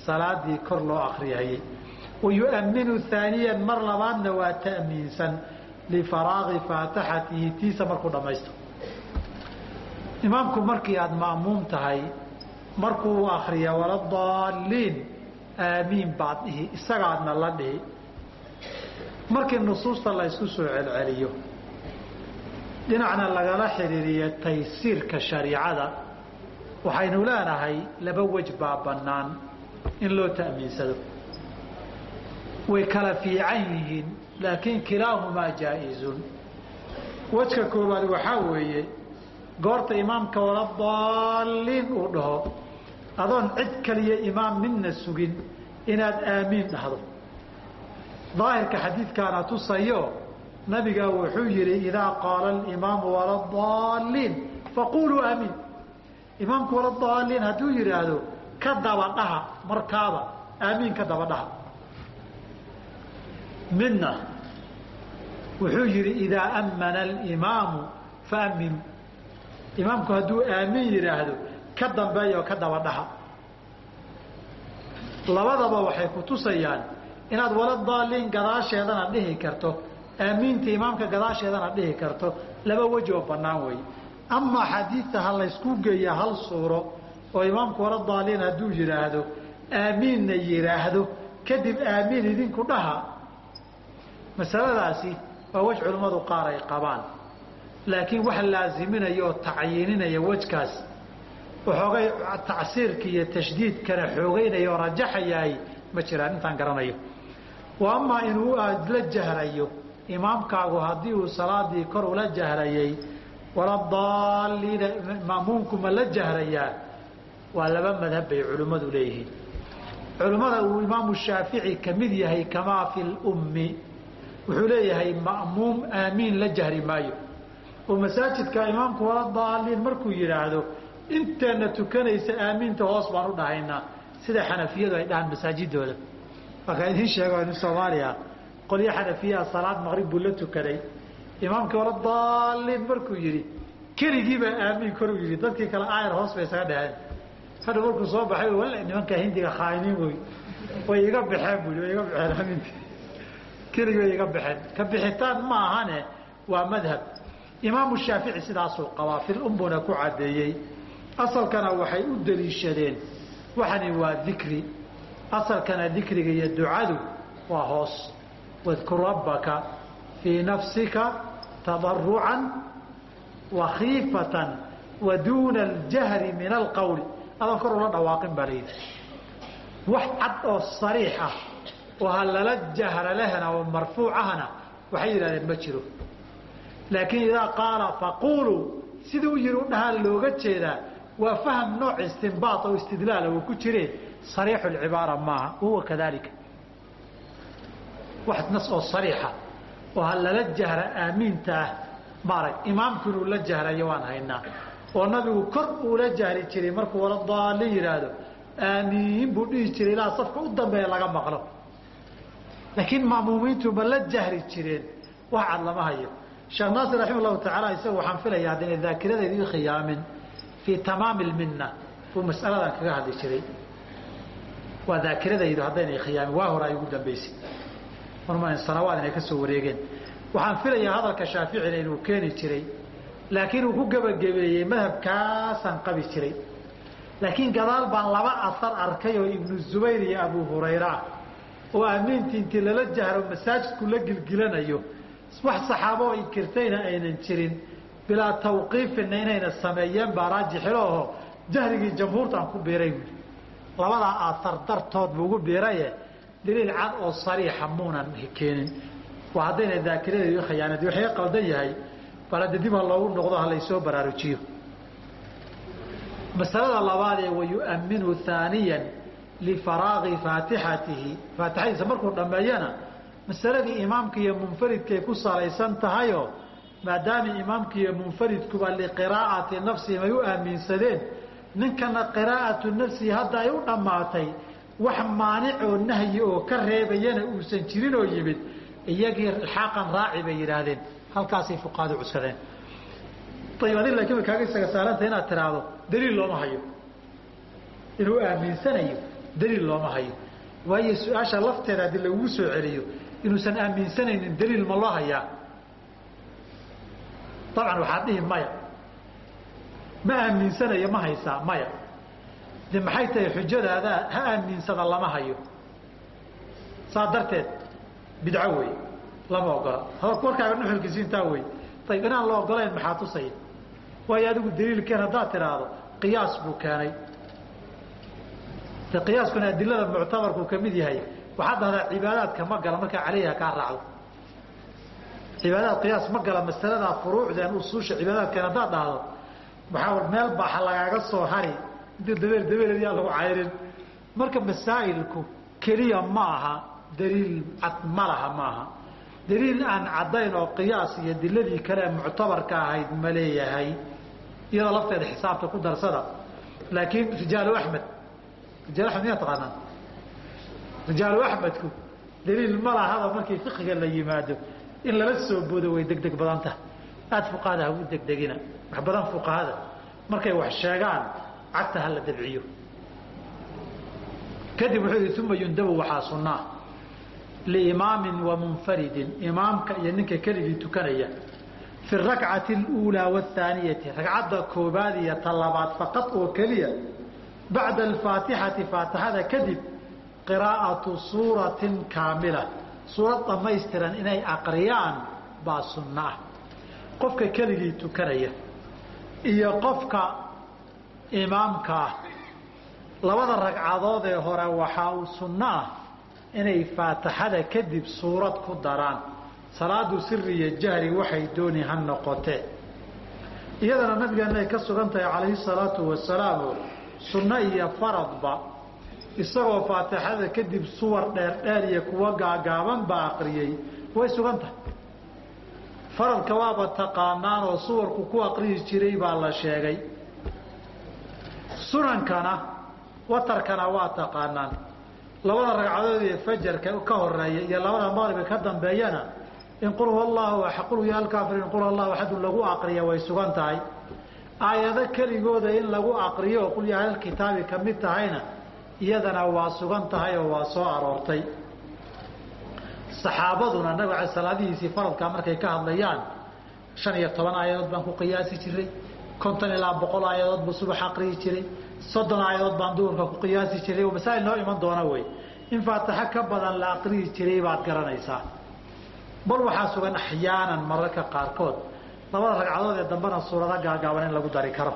[SPEAKER 1] salaadii kor loo akriyayay wayu'minu haaniyan mar labaadna waa ta'miinsan lifaraaqi faatixatihi tiisa markuu dhammaysto imaamku markii aada ma'muum tahay markuu akriya waladaaliin aamiin baad dhihi isagaadna la dhihi. Markii nusuusta la ysku soo celceliyo dhinacna lagala xidhiiriya taysiirka shariicada. Waxaynu leenahay laba wej baa bannaan in loo ta'miinsado. Way kala fiican yihiin laakiin kilaahumaa jaa-izun. Wejka koowaad waxaa weeye goorta imaamka waladaaliin uu dhaho adoon cid kaliya imaam midna sugin inaad aamiin dhahdo. Daahirka xadiidkaana tusayo nabigaa wuxuu yidhi idaa qaala alimaamu waladaaliin faquluu aamiin. Imaamku waladaaliin hadduu yidhaahdo ka daba dhaha markaaba aamiin ka daba dhaha. Midna wuxuu yidhi idaa ammana alimaamu faaminu imaamku hadduu aamin yidhaahdo ka dambeeya oo ka daba dhaha labadaba waxay ku tusayaan inaad wala daaliin gadaasheedana dhihi karto aamiinta imaamka gadaasheedana dhihi karto laba weji oo bannaan weeye. Amaa xadiidta ha laysku geeya hal suuro oo imaamku wala daaliin hadduu yidhaahdo aamiinna yidhaahdo kadib aamiin idinku dhaha. Masaladaasi waa wej culimmadu qaar ay qabaan laakiin wax laaziminaya oo tacyiininaya wejkaas waxoogay tacsiirka iyo tashdiidkana xoogeynaya oo rajaxayaay ma jiraan intaan garanayo. Wa amaa inuu aad la jahrayo imaamkaagu haddii uu salaadii kor ula jahrayay wala daaliina ma'muumku ma la jahrayaa waa laba madhab bay culimmadu leeyihiin. Culimmada uu imaamu shaafici ka mid yahay kamaa fi lummi wuxuu leeyahay ma'muum aamiin la jahri maayo. Oo masaajidka imaamku wala daaliin markuu yidhaahdo inteena tukanaysa aamiinta hoos baan u dhahaynaa sida xanafiyadu ay dhahaan masaajidooda. Markaan idiin sheego inu soomaaliya qolyo xanafiyaha salaad maqrib buu la tukaday imaamkii wala daaliin markuu yidhi keligiibaa aamiin koruu yidhi. Dadkii kale aayar hoos bay isaga dhaheen. Hadha markuu soo baxay walla nimanka hindiga khaa'imiin wey way iga baxeen bui way iga baxeen aamiinti keligii way iga baxeen. Ka bixitaan ma ahane waa madhab. Imaamu shaafici sidaasuu qabaa fil umbuna ku caddeeyey asalkana waxay u daliishadeen waxani waa dikri. Asalkana dikriga iyo ducadu waa hoos. Wadkur rabbaka fii nafsika tadarucan wa khiifatan aljahri min alqowli adoon kor ula dhawaaqin baa layidhi wax cad oo sariix ah oo ha lala jahra lehna oo marfuucahna waxay yidhahdeen ma jiro. Laakiin idaa qaala faquluu siduu yidhi u dhahaan looga jeedaa waa faham nooc istinbaat oo istidlaala uu ku jireen sariixu lcibaara maaha huwa kadalika wax nas oo sariixa oo ha jahra aamiinta ah maarag imaamku inuu la jahrayo waan haynaa. Oo nabigu kor uula jahri jiray markuu wala daali yidhaahdo aamiin buu dhihi jiray ilaa safka u dambeeya laga maqlo. Laakiin ma'muumiintu ma la jahri jireen. Wax cad lama hayo. Sheekh naasir raxima tacaala isaga waxaan filayaa hadayna daakiradeedu i khiyaamin fii tamaami lminna buu mas'aladan kaga hadli jiray waa daakiradaydu haddaynay khiyaamin waa hore ay ugu dambaysay marma sanawaad inay ka soo wareegeen waxaan filayaa hadalka shaaficina inuu keeni jiray laakiin uu ku gebagabeeyey madhabkaasaan qabi jiray laakiin gadaal baan laba asar arkay oo ibnu zubayr iyo abu hurayra ah oo aamiintii intii lala jahro masaajidku la gilgilanayo wax saxaabo inkirtayna aynan jirin bilaa tawqiifina inayna sameeyeen baa raajixilooho jahrigii jamhuurta aan ku biiray buui labadaa aasar dartood buu ugu biiraye daliil cad oo sariixa muunan keenin. Waa haddayna daakiradeedu khiyaanadi waxay qaldan yahay bal hadda dib ha loogu noqdo ha laysoo baraarujiyo. Masalada labaad ee wayu'minu haaniyan lifaraaqi faatixatihi. Faatixadiisa markuu dhammeeyana masaladii imaamka iyo munfaridkay ku salaysan tahayoo maadaama imaamka iyo munfaridkuba liqiraa'ati nafsihim ay u aaminsadeen ninkana qiraa'atu nafsihi hadda ay u dhammaatay wax maanicoo nahyi oo ka reebayana uusan jirin oo yimid iyagii ilxaaqan raaci bay yidhaahdeen. Halkaasay fuqahadu cuskadeen ayib adi laakiin way kaaga isaga saalanta inaad tiraahdo daliil looma hayo. Inuu aaminsanayo daliil looma hayo. Waayo su'aasha lafteeda haddii lagugu soo celiyo inuusan aaminsanaynin daliil ma loo hayaa dabcan waxaad dhihi maya. Ma aaminsanayo ma haysaa maya. De maxay tahay xujadaada? Ha aaminsada lama hayo. Saa darteed bidco wey lama ogola. Warkaaga nuxurkiisi intaa wey ayib inaan la ogolayn maxaa tusaya? Waayo adigu daliilkeen haddaad tidhaahdo qiyaas buu keenay. De qiyaaskuna adilada muctabarkuu ka mid yahay waxaad dhahdaa cibaadaadka ma gala markaa caleyha kaa raacdo cibaadaad qiyaas ma gala masaladaa furuucdeen usuusha cibaadaadkeen haddaad dhahdo waxaa meel baaxa lagaaga soo hari. Intii dabeel dabeelyaa lagu cayrin. Marka masaa'ilku keliya ma aha daliil cad ma laha maaha daliil aan caddayn oo qiyaas iyo diladii kale ee muctabarka ahayd ma leeyahay. Iyadoo lafteeda xisaabta ku darsada. Laakiin rijaalu axmed rijaal axmed miyaa taqaanaa? Rijaalu axmedku daliil ma lahaba markii fiqiga la yimaado in lala soo boodo way degdeg badan tahay aada fuqahada ha u degdegina. Wax badan fuqahada. Markay wax sheegaan cagta ha la dabciyo. Kadib wuxuu yihi uma yundabu waxaa sunnaa liimaamin wa munfaridin. Imaamka iyo ninka keligii tukanaya. Fi rakcati اluulaa wاthaaniyati ragcadda koobaad iyo talabaad faqad oo keliya. Bacda alfaatixati faatixada kadib qiraa'atu suuratin kaamila suurad dhammaystiran inay aqriyaan baa sunno ah. Qofka keligii tukanaya iyo qofka imaamka ah labada ragcadood ee hore waxaa uu sunno ah inay faatixada kadib suurad ku daraan. Salaadu siri iyo jahri waxay dooni ha noqotee iyadana nabigeena ay ka sugan tahay calayhi salaatu wasalaam sunno iyo faradba isagoo faatixada kadib suwar dheerdheer iyo kuwa gaagaaban baa aqriyey. Way sugan tahay. Faradka waaba taqaanaan oo suwarku ku aqriyi jiray baa la sheegay. Sunankana watarkana waa taqaanaan. Labada ragcadood ee fajarka ka horreeya iyo labada maqribka ka dambeeyana in qul huwa allahu qul ya alkaafiriin qul allahu axadun lagu aqriya way sugan tahay. Aayado keligooda in lagu aqriyo qul ya ahlkitaabi ka mid tahayna iyadana waa sugan tahay oo waa soo aroortay. Saxaabaduna nabiga salaadihiisii faradkaa markay ka hadlayaan shan iyo toban aayadood baan ku qiyaasi jiray konton ilaa boqol aayadood buu subax aqriyi jiray soddon aayadood baan duhurka ku qiyaasi jiray. Masaa'il noo iman doona wey. In faatixo ka badan la aqriyi jiray baad garanaysaa. Bal waxaa sugan axyaanan mararka qaarkood. Labada ragcadood ee dambena suurado gaagaaban in lagu dari karo.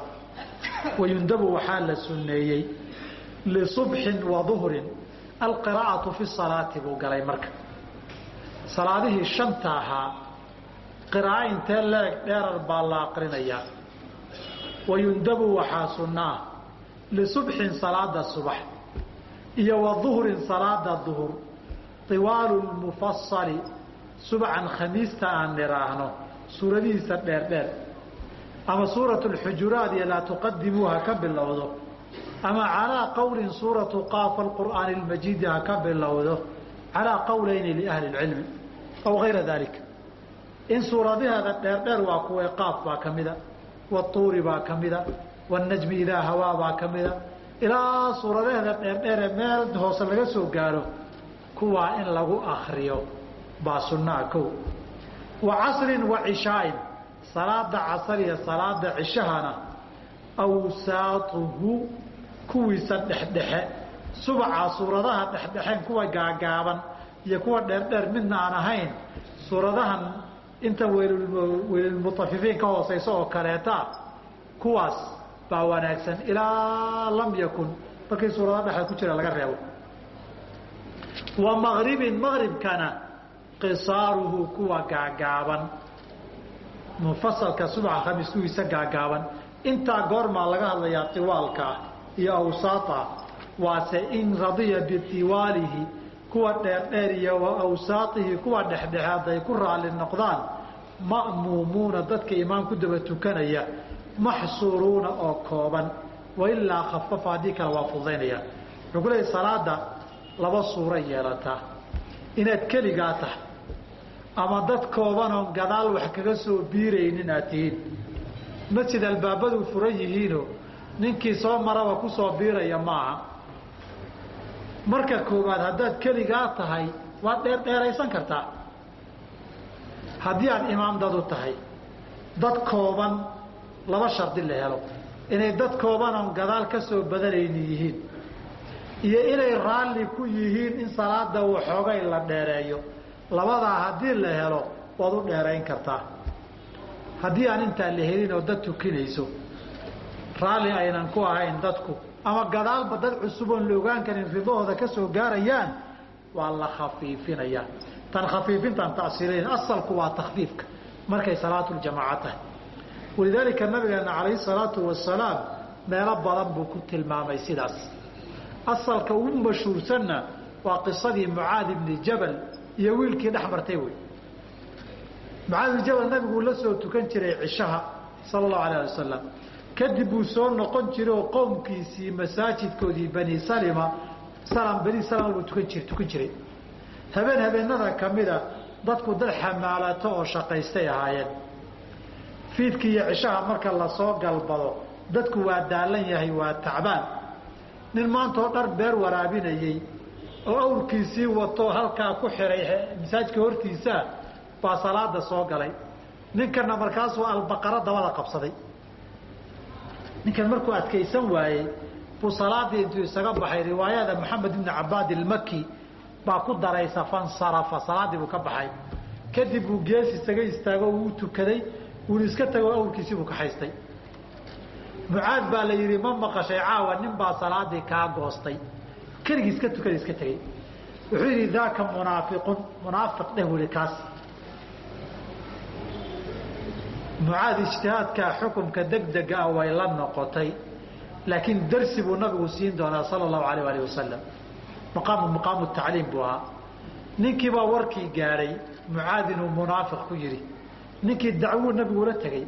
[SPEAKER 1] Wayundabu waxaa la sunneeyey lisubxin wa duhrin alqiraa'atu fi salaati buu galay marka salaadihii shanta ahaa qiraa'o intee leeg dheerar baa la aqrinayaa wayundabu waxaa sunnaa lisubxin salaada subax iyo wa salaada duhur tiwaalu lmufasali subcan khamiista aan nidhaahno suuradihiisa dheerdheer ama suuratu lxujuraat iyo laa tuqadimuuha ka bilowdo ama calaa qowlin suuratu qaafa alqur'aani lmajiidi ha ka bilowdo calaa qowlayni liahli lcilmi aw gayra dalik in suuradaheeda dheerdheer waa kuway qaaf baa ka mida watuuri baa ka mida wanajmi idaa hawaa baa ka mida. Ilaa suuradaheeda dheerdheere meel hoose laga soo gaaro kuwaa in lagu akriyo baa sunnaa kow. Wa casrin wa cishaain salaada casar iyo salaada cishahana awsaatuhu kuwiisa dhexdhexe subaca suuradaha dhexdhexeen kuwa gaagaaban iyo kuwa dheerdheer midna aan ahayn suuradahan inta weylulmutafifiin ka hooseysa oo kaleeta kuwaas baa wanaagsan ilaa lam yakun. Markii suuradaha dhexda ku jira laga reebo. Wa maqribin maqribkana qisaaruhu kuwa gaagaaban. Mufasalka subaxa khamiis kuwiisa gaagaaban. Intaa goormaa laga hadlayaa tiwaalka iyo awsaata waase in radiya bitiwaalihi kuwa dheerdheer iyo wa kuwa dhexdhexaad ay ku raalli noqdaan ma'muumuuna dadka imaam ku daba tukanaya maxsuuruuna oo kooban. Wailaa khafafa haddii kale waa fudaynaya wuxuu ku leeyahy salaada laba suura yeelataa inaad keligaa tahay ama dad kooban gadaal wax kaga soo biiraynin aad tihiin. Masjid albaabadu furan yihiinoo ninkii soo maraba ku soo biiraya maaha. Marka koowaad haddaad keligaa tahay waad dheerdheeraysan kartaa. Haddii aad imaam dad u tahay dad kooban laba shardi la helo. Inay dad kooban oon gadaal ka soo badanayni yihiin iyo inay raalli ku yihiin in salaada waxoogay la dheereeyo. Labadaa haddii la helo waad u dheerayn kartaa. Haddii aan intaa la helin oo dad tukinayso raalli aynan ku ahayn dadku. Ama gadaalba dad cusub oon la ogaan karin ridahooda ka soo gaarayaan waa la khafiifinayaa tan khafiifintaan tasiilayn asalku waa takfiifka markay salaatuljamaaca tahay. Walidaalika nabigeena calayhi salaatu wasalaam meelo badan buu ku tilmaamay sidaas. Asalka ugu mashhuursanna waa qisadii mucaad ibni jabal iyo wiilkii dhex martay wey. Mucaad ibni jabal nabiguu la soo tukan jiray cishaha sala allahu alayh wasalam kadib buu soo noqon jiray oo qowmkiisii masaajidkoodii bani salima salam bani salama buu tukan jir tukan jiray. Habeen habeenada ka mida dadku dad xamaalato oo shaqaystay ahaayeen. Fiidkii iyo cishaha marka la soo galbado dadku waa daalan yahay waa tacbaan. Nin maanta oo dhar beer waraabinayey oo awrkiisii wato halkaa ku xiray masaajidka hortiisaa baa salaada soo galay. Ninkana markaasuu albaqaro dabada qabsaday ninkan markuu adkaysan waayey buu salaadii intuu isaga baxay. Riwaayada maxamed ibni cabaad ilmaki baa ku daraysa fansarafa salaadii buu ka baxay. Kadib buu gees isaga istaago wuu tukaday wuuna iska tago awrkiisii buu ka haystay. Mucaad baa la yidhi ma maqashay caawa nin baa salaadii kaa goostay. Keligii iska tukada iska tegey. Wuxuu yidhi daaka munaafiqun. Munaafiq dheh wuli kaas mucaad ijtihaadkaa xukumka degdega ah way la noqotay laakiin darsi buu nabigu siin doonaa sala allahu alayh alih wasalam maqaamu maqaamu tacliim buu ahaa. Ninkiibaa warkii gaadhay mucaad inuu munaafiq ku yidhi. Ninkii dacwuu nabigu ula tegey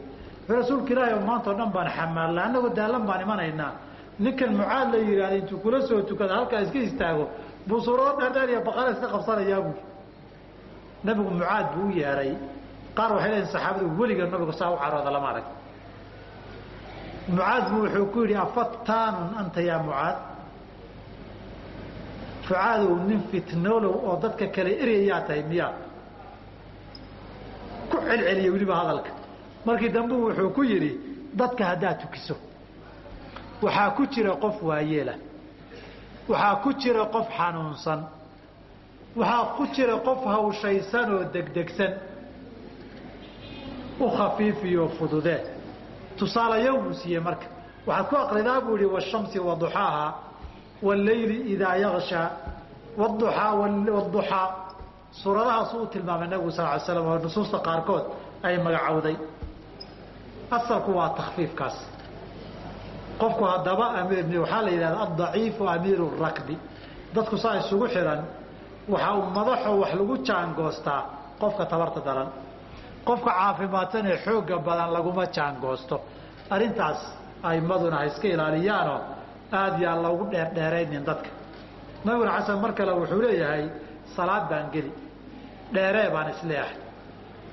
[SPEAKER 1] rasuulka ilaahi oo maanta o dhan baan xamaalla annagoo daalan baan imanaynaa. Ninkan mucaad la yidhaahda intuu kula soo tukada halkaa iska istaago buu suurado iyo baqara iska qabsanayaa buui nabigu mucaad buu u yeedhay qaar waxay leeyiin saxaabadu weliga nabigu saa u carooda lama arag. Mucaad buu wuxuu ku yidhi afattaanun anta yaa mucaad? Fucaadow nin fitnoolow oo dadka kale eryayaa tahay miyaa? Ku celceliya weliba hadalka. Markii dambe wuxuu ku yidhi dadka haddaad tukiso. Waxaa ku jira qof waayeela. Waxaa ku jira qof xanuunsan. Waxaa ku jira qof hawshaysan oo degdegsan u khafiifiyo fududee tusaalayo buu siiyey marka. Waxaad ku aqridaa buu yihi washamsi waduxaaha wاleyli idaa yakshaa wduxaa suuradahaasuu u tilmaamay nabigu sal ly slam oo nusuusta qaarkood ay magacowday. Asalku waa takfiifkaas qofku haddaba amiir waxaa la yidhahda adaciifu amiiru rakbi dadku saa isugu xihan waxaa uu madaxo wax lagu jaangoostaa qofka tabarta daran qofka caafimaadsan ee xooga badan laguma jaangoosto. Arrintaas aimaduna ha iska ilaaliyaanoo aada yaa loogu dheerdheeraynin dadka. Nabiguna xasan mar kale wuxuu leeyahay salaad baan geli dheeree baan is leeyahay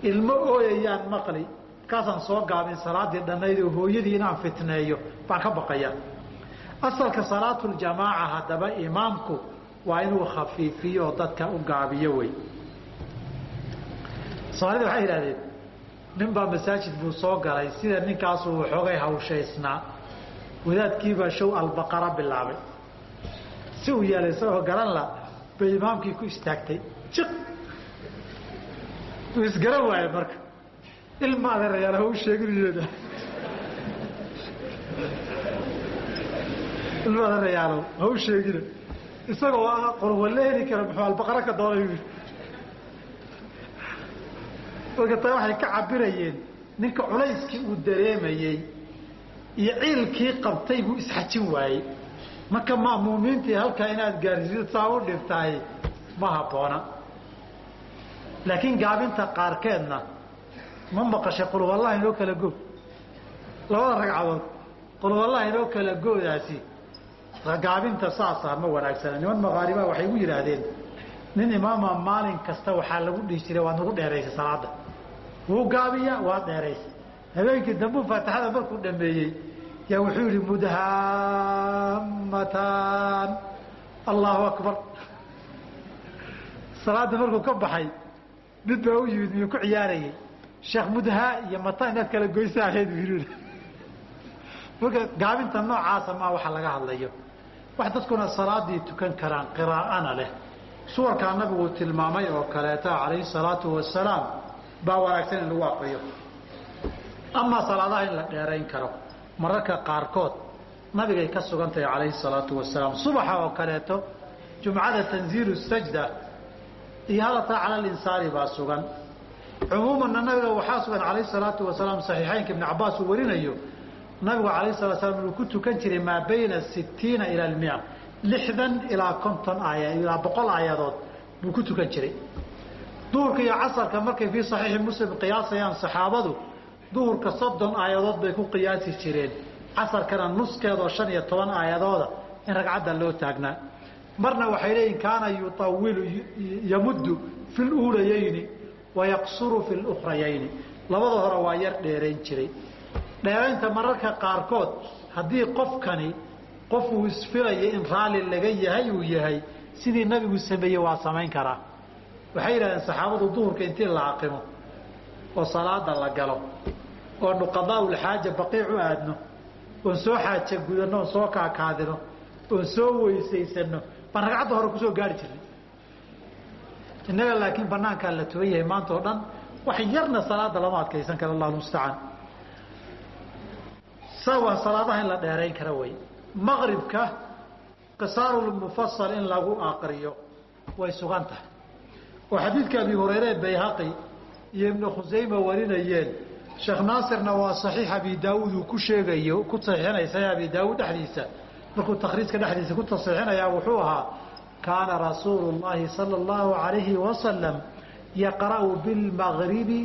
[SPEAKER 1] ilmo ooyayaan maqli markaasaan soo gaabin salaaddii dhannayd oo hooyadii inaan fitneeyo baan ka baqaya asalka salaatuljamaaca haddaba imaamku waa inuu khafiifiyo dadka u gaabiyo wey soomaalida waxay yidhahdeen nin baa masaajid buu soo galay sida ninkaasuu waxoogay hawshaysnaa wadaadkiibaa show albaqara bilaabay. Si uu yeelay isagoo garan la bay imaamkii ku istaagtay. Jiq! Uu isgaran waaye marka. Ilma adeerayaal ha u sheeginayeeda ilma adeerayaalow ha u sheegina isagoo qorwalla heli kara muxuu albaqara ka doonay marka taa waxay ka cabirayeen ninka culayskii uu dareemayey iyo ciilkii qabtay buu isxajin waayey. Marka ma'muumiintii halkaa inaad gaarsiiso saa u dhigtahay ma habboona. Laakiin gaabinta qaarkeedna ma maqashay qulwallaha inoo kala go. Labada ragcadood qulwallaha inoo kala goodaasi gaabinta saasa ma wanaagsana niman maqaariba waxay igu yidhaahdeen nin imaama maalin kasta waxaa lagu dhihi jiray waad nagu dheeraysay salaada wuu gaabiya waad dheeraysay. Habeenkii dambuu faatixada markuu dhameeyey yaa wuxuu yidhi mudhaamatan allahu akbar. Salaada markuu ka baxay mid baa u yimid miyuu ku ciyaarayay? Sheekh mudhaa iyo mata inaad kala goysa ahayd buu yidhi. Marka gaabinta noocaasa maa waxa laga hadlayo. Wax dadkuna salaadii tukan karaan qiraa'ana leh. Suwarkaa nabigu tilmaamay oo kaleeta calayhi salaatu wasalaam baa wanaagsan in lagu aqriyo amaa salaadaha in la dheerayn karo. Mararka qaarkood nabigay ka sugan tahay calayhi salaatu wasalaam subaxa oo kaleeto jumcada tanziilu sajda iyo hadataa cala linsaani baa sugan. Cumuumanna nabiga waxaa sugan calayhi salaatu wasalaam saxiixeynka ibn cabaas uu warinayo. Nabigu alayh salaa slam uu ku tukan jiray maa bayna sitiina ila almia lixdan ilaa konton aaya ilaa boqol aayadood buu ku tukan jiray duhurka iyo casarka markay fii saxiixi muslim qiyaasayaan saxaabadu duhurka soddon aayadood bay ku qiyaasi jireen. Casarkana nuskeedoo shan iyo toban aayadooda in ragcadda loo taagnaa. Marna waxay leeyihiin kaana yuawilu yamuddu fi luulayayni wayaqsuru fi lukhrayayni labada hore waa yar dheerayn jiray. Dheeraynta mararka qaarkood haddii qofkani qof uu isfilayo in raalli laga yahay uu yahay sidii nabigu sameeyey waa samayn karaa waxay yidhahdeen saxaabadu duhurka intii la aqimo oo salaada la galo oo nuqadaaulxaaja baqiic u aadno oon soo xaaja gudanno oon soo kaakaadino oon soo weysaysano baan ragcadda hore ku soo gaari jirnay. Innaga laakiin banaankaa la tugan yahay maanta oo dhan wax yarna salaada lama adkaysan kara allah mustacaan. Waa salaadaha in la dheerayn kara wey maqribka qisaarulmufasal in lagu aqriyo way sugan tahay oo xadiidka abi hureyre bayhaqi iyo ibnu khusayma warinayeen sheekh naasirna waa saxiix abi daauud uu ku sheegayo ku saxiixinaysa abi daauud dhexdiisa. Markuu takhriijka dhexdiisa ku tasxiixinayaa wuxuu ahaa kaana rasuulu llahi sala allahu alayhi wasalam yaqra'u bilmagribi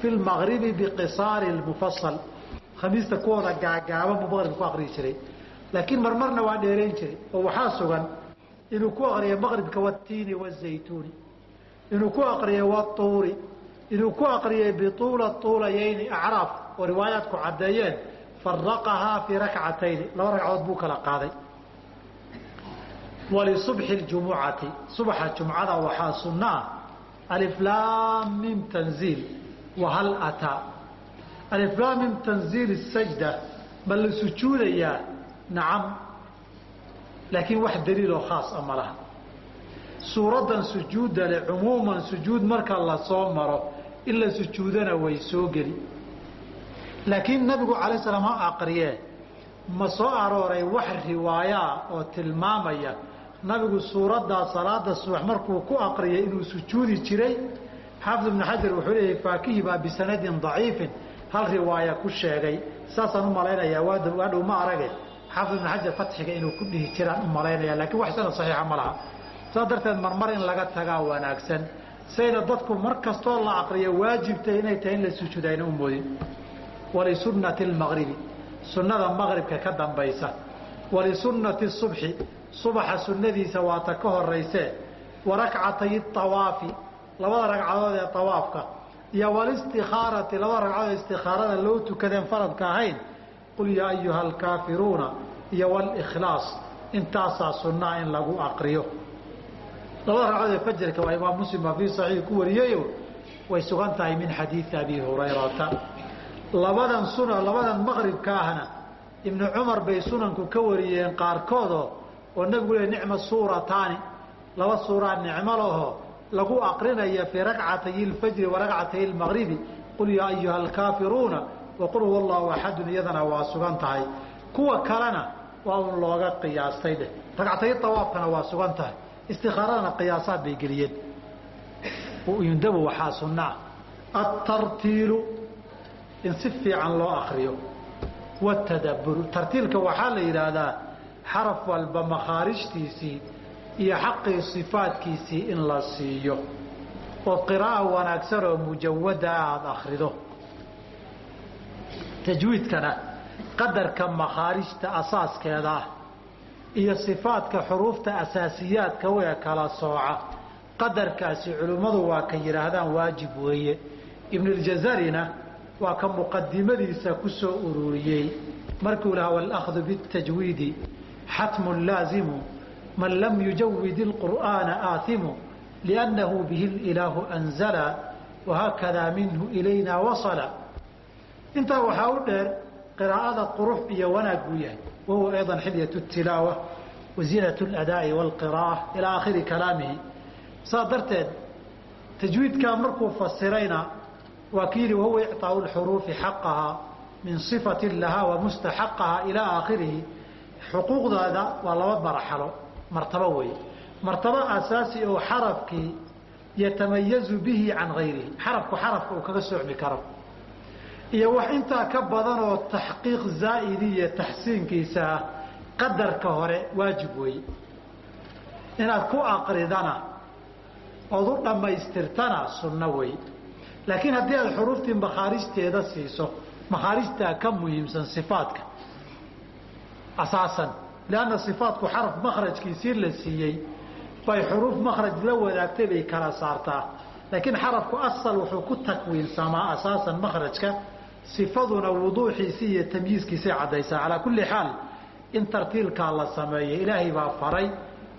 [SPEAKER 1] fi lmagribi biqisaari lmufasal khamiista kuwooda gaagaaban buu maqribka ku aqriyi jiray. Laakiin marmarna waa dheerayn jiray oo waxaa sugan inuu ku aqriyo maqribka watiini wazaytuuni inuu ku aqriyay watuuri inuu ku aqriyay bituula tuulayayni acraaf oo riwaayaadku caddeeyeen faraqahaa fii rakcatayni laba ragcadood buu kala qaaday. Walisubxi ljumucati subaxa jumcada waxaa sunno ah aliflaam mim tanziil wahal ataa aliflaamim tanziil sajda ma la sujuudayaa? Nacam laakiin wax daliiloo khaas a ma laha suuraddan sujuudda le cumuuman sujuud marka la soo maro in la sujuudana way soo geli. Laakiin nabigu calay salaam ha aqriyee. Ma soo arooray wax riwaayaa oo tilmaamaya nabigu suuraddaa salaada subax markuu ku aqriyay inuu sujuudi jiray? Xaafid ibnu xajar wuxuu leeyahay faakihi baa bisanadin daciifin. Hal riwaaya ku sheegay. Saasaan u malaynayaa waa dhow ma arage xaafid ibnu xajar fatxiga inuu ku dhihi jiraan u malaynaya. Lakiin wax sanad saxiixa ma laha saas darteed marmar in laga tagaa wanaagsan. Sayna dadku mar kastoo la aqriyo waajibtay inay tahay in la sujuuda ayna u moodin. Walisunnati lmaqribi sunnada maqribka ka dambaysa. Walisunnati subxi subaxa sunnadiisa waata ka horaysee warakcatay awaafi labada ragcadood ee awaafka iyo wlistikaarati labada ragcadood istikaarada loo tukadeen faradka ahayn. Qul yaa ayuha alkaafiruuna iyo wlkhlaas intaasaa sunnaa in lagu aqriyo labada ragcadood ee fajarka waa imaam muslim baa fii saxiix ku wariyeyo way sugan tahay min xadiidi abi hurayrata. Labadan suna labadan maqribka ahna ibnu cumar bay sunanku ka wariyeen qaarkoodoo oo nabigu le nicma suurataani laba suuraa nicmo laho lagu aqrinaya fii rakcatay lfajri wa rakcatay lmaqribi qul yaa ayuha alkaafiruuna waqul huwa allahu axadun iyadana waa sugan tahay. Kuwa kalena waa un looga qiyaastay dheh ragcatay awaafkana waa sugan tahay istikaaradana qiyaasaad bay geliyeen. Yundabu waxaa sunnaa. Atartiilu in si fiican loo akriyo watadaburu tartiilka waxaa la yidhaahdaa xaraf walba makhaarijtiisii iyo xaqii sifaadkiisii in la siiyo. Oo qiraa'a wanaagsan oo mujawada aada akhrido. Tajwiidkana qadarka makhaarijta asaaskeeda ah iyo sifaadka xuruufta asaasiyaadka wee kala sooca. Qadarkaasi culimmadu waa ka yidhaahdaan waajib weeye. Ibnuljazarina waa ka muqadimadiisa ku soo ururiyey. Markuu lahaa waalahdu biاtajwiidi xatmun laazimu man lam yujawid اlqur'aana aaimu liannahu bihi ilaahu anzala wahaakadaa minhu ilayna wasala. Intaa waxaa u dheer qiraa'ada qurux iyo wanaag buu yahay wahuwa ayضa xilyaة الtilaawa waziinaة اladaaءi wاlqiraa'a ilى aakhiri kalaamihi saas darteed tajwiidkaa markuu fasirayna waa ki yihi wahuwa icطaaءu اxuruufi xaqahaa min صifati lahaa wa mustaxaqahaa ilaa aakhirihi xuquuqdaada waa laba marxalo martabo weeye martabo asaasi oo xarafkii yatamayazu bihi can gayrihi xarafku xarafka uu kaga socmi karo iyo wax intaa ka badan oo taxqiiq zaa'idi iyo taxsiinkiisa ah qadarka hore waajib weeye. Inaad ku aqridana ood u dhammaystirtana sunno weeye. Laakiin haddii aad xuruuftii makhaarijteeda siiso makhaarijtaa ka muhiimsan sifaadka. Asaasan lianna sifaadku xaraf makhrajkiisii la siiyey bay xuruuf makhraj la wadaagtay bay kala saartaa. Laakiin xarafku asal wuxuu ku takwiinsamaa asaasan makhrajka sifaduna wuduuxiisii iyo tamyiiskiisay caddaysaa. Calaa kulli xaal in tartiilkaa la sameeyo ilaahay baa faray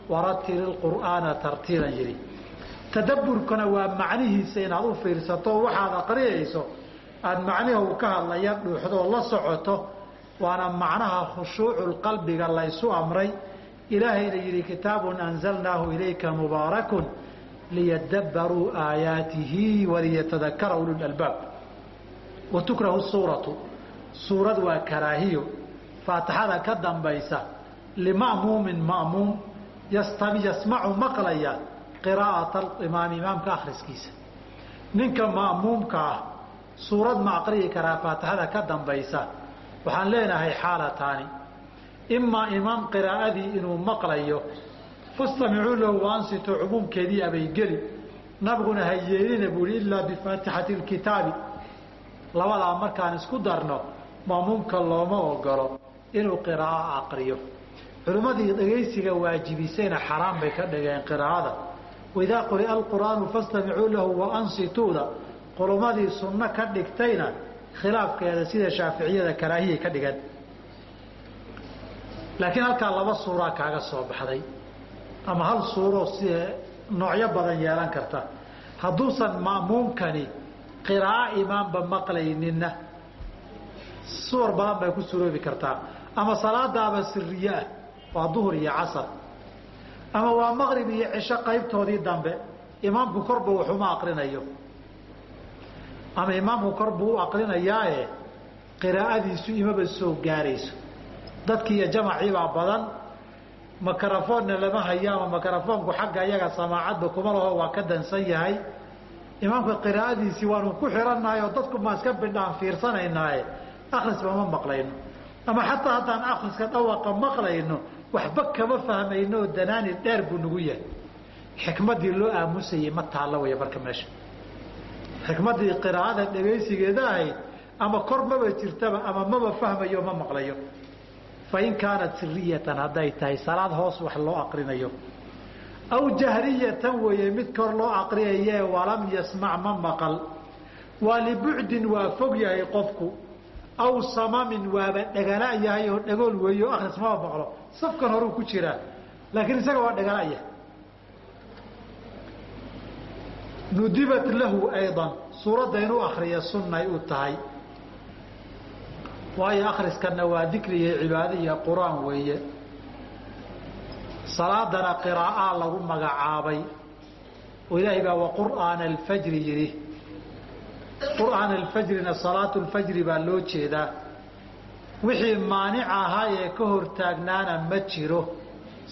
[SPEAKER 1] waratili lqur'aana tartiilan yidhi. Tadabburkuna waa macnihiisa inaad u fiirsato waxaad aqriyayso aada macniha uu ka hadlaya dhuuxdoo la socoto waana macnaha khushuucu qalbiga amray. Ilaahayna yidhi kitaabun anzalnaahu ilayka mubaarakun liyadabbaruu aayaatihi waliyatadakara ululalbaab wa tukrahu suuratu. Suurad waa karaahiyo. Faatixada ka dambaysa. Lima'muumin ma'muum. Yasmacu maqlaya qiraa'ata alimaami imaamka akhriskiisa. Ninka ma'muumka ah suurad ma aqriyi karaa faatixada ka dambaysa. Waxaan leenahay xaalataani imaa imaam qiraa'adii inuu maqlayo fastamicuu lahu waansito cumuumkeedii abaygeli. Nabiguna ha yeelina buu ihi ilaa bifaatixati lkitaabi labadaa markaan isku darno ma'muumka looma ogolo inuu qiraa'o aqriyo. Culimmadii dhegaysiga waajibisayna xaraam bay ka dhigeen qiraa'ada. Waidaa quri'a alqur'aanu fastamicuu lahu waansituuda qulumadii sunno ka dhigtayna khilaafkeeda sida shaaficiyada karaahiyay ka dhigeen laakiin halkaa laba suuraa kaaga soo baxday. Ama hal suuro si noocyo badan yeelan karta. Hadduusan ma'muumkani qiraa'o imaamba maqlayninna. Suwar badan bay ku suroobi kartaa. Ama salaadaaba siriye ah waa duhur iyo casar. Ama waa maqrib iyo cisho qaybtoodii dambe imaamku korba waxuma aqrinayo. Ama imaamku kor buu u aqrinayaae qiraa'adiisu imaba soo gaarayso. Dadkii iyo jamaciibaa badan makarafoonna lama hayo ama makarafoonku xagga iyaga samaacadba kuma laho waa ka dansan yahay imaamka qiraa'adiisii waanu ku xirannahay oo dadku maan iska bidhaan fiirsanaynaaye. Akhrisba ma maqlayno. Ama xataa haddaan akhriska dhawaqa maqlayno waxba kama fahmayno oo danaani dheer buu nagu yahay. Xikmaddii loo aamusayey ma taalla waya marka meesha. Xikmaddii qiraa'ada dhegaysigeeda ahayd ama kor maba jirtaba ama maba fahmayo ma maqlayo. Fain kaanat siriyatan hadday tahay salaad hoos wax loo aqrinayo aw jahriyatan weeye mid kor loo aqriyaye walam yasmac ma maqal. Waa libucdin waa fog yahay qofku. Aw samamin waaba dhagala yahay oo dhagool weeyo akris maba maqlo. Safkan horuu ku jiraa laakiin isaga waa dhagalaya nudibat lahu ayضa suuradda inuu akriya sunnay u tahay. Waayo akhriskana waa dikri iyo cibaado iyo qur'aan weeye salaadana qiraa'aa lagu magacaabay. Oo ilaahay baa waqur'aana alfajri yidhi. Qur'aana alfajrina salaatu lfajri baa loo jeedaa wixii maanic ahaa ee ka hortaagnaana ma jiro.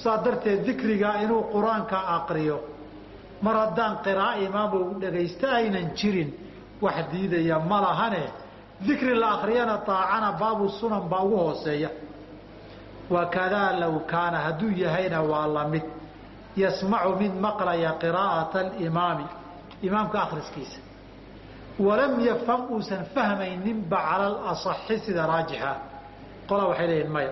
[SPEAKER 1] Saa darteed dikrigaa inuu qur'aanka aqriyo mar haddaan qiraa'o imaamu dhagaysto aynan jirin wax diidaya ma lahane. Dikri la akriyana aacana baabu sunan baa ugu hooseeya wakadaa low kaana hadduu yahayna waa la mid. Yasmacu mid maqlaya qiraa'ata alimaami imaamka akhriskiisa. Walam yafham uusan fahmayninba cala alasaxi sida raajixa. Qolaa waxay leeyihiin maya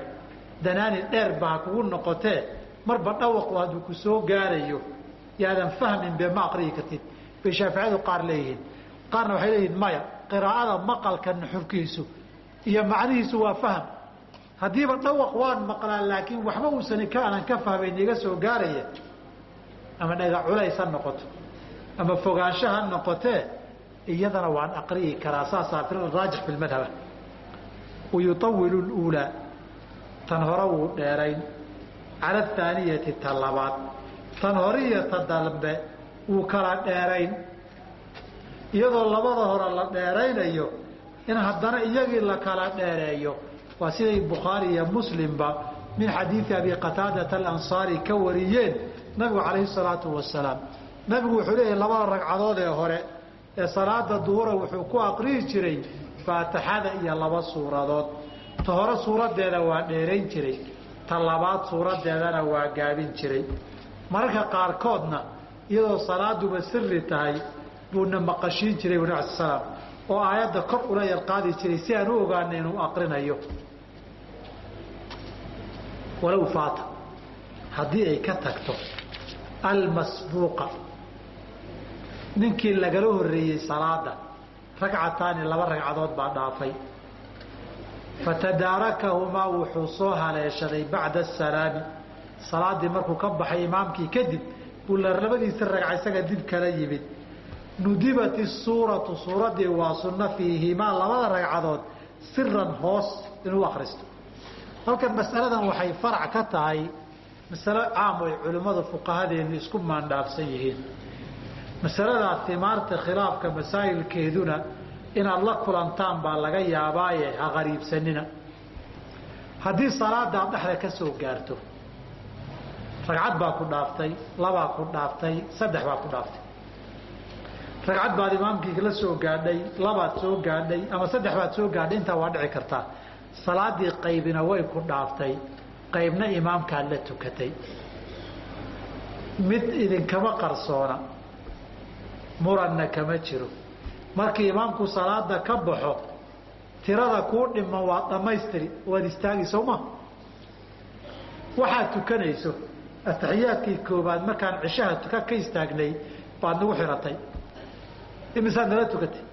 [SPEAKER 1] danaani dheer baa kugu noqotee marba dhawaqu hadduu ku soo gaarayo. Yaadan fahmin be ma aqriyi kartid. Bay shaaficiyadu qaar leeyihiin. Qaarna waxay leeyihiin maya qiraa'ada maqalka nuxurkiisu iyo macnihiisu waa faham haddiiba dhawaq waan maqlaa laakiin waxba uusan ka anan ka fahmayn iga soo gaaraya. Ama dhaga culays ha noqoto ama fogaansho ha noqotee iyadana waan aqriyi karaa saasaa raajix fi lmadhaba wayuawilu tan hore wuu dheerayn. Cala athaaniyati ta labaad tan hore iyo ta dambe wuu kala dheerayn. Iyadoo labada hore la dheeraynayo in haddana iyagii la kala dheereeyo waa siday bukhaari iyo muslimba min xadiidi abi qataadata alansaari ka wariyeen nabigu calayhi salaatu wasalaam. Nabigu wuxuu leeyahy labada ragcadood ee hore ee salaada duhura wuxuu ku aqriyi jiray faatixada iyo laba suuradood. Ta hore suuradeeda waa dheerayn jiray ta labaad suuradeedana waa gaabin jiray. Mararka qaarkoodna iyadoo salaaduba siri tahay buuna maqashiin jiray slam oo aayadda kor ula yarqaadi jiray si aan u ogaana inuu aqrinayo walow faata haddii ay ka tagto almasbuuqa. Ninkii lagala horeeyey salaada ragcataani laba ragcadood baa dhaafay. Fatadaarakahumaa wuxuu soo haleeshaday bacda asalaami salaadii markuu ka baxay imaamkii kadib buu labadiisa ragca isaga dib kala yimid. Nudibat isuuratu suuradii waa sunno fiihimaa labada ragcadood siran hoos inuu akristo halkan masaladan waxay farac ka tahay masalo caam ay culimmadu fuqahadeenu isku maandhaafsan yihiin. Masaladaa timaarta khilaafka masaa'ilkeeduna inaad la kulantaan baa laga yaabaaye ha qariibsanina. Haddii salaadaad dhexda ka soo gaarto ragcad baa ku dhaaftay labaa ku dhaaftay saddex baa ku dhaaftay. Ragcad baad imaamkii la soo gaadhay labaad soo gaadhay ama saddex baad soo gaadhay intaa waa dhici kartaa salaadii qaybina way ku dhaaftay qaybna imaamkaad la tukatay. Mid idinkama qarsoona muranna kama jiro. Markii imaamku salaada ka baxo tirada kuu dhiman waad dhammaystiri waad istaagi sowma waxaad tukanayso ataxiyaadkii koobaad markaan cishaha tuka ka istaagnay baad nagu xiratay. Imisaad nala tukatay?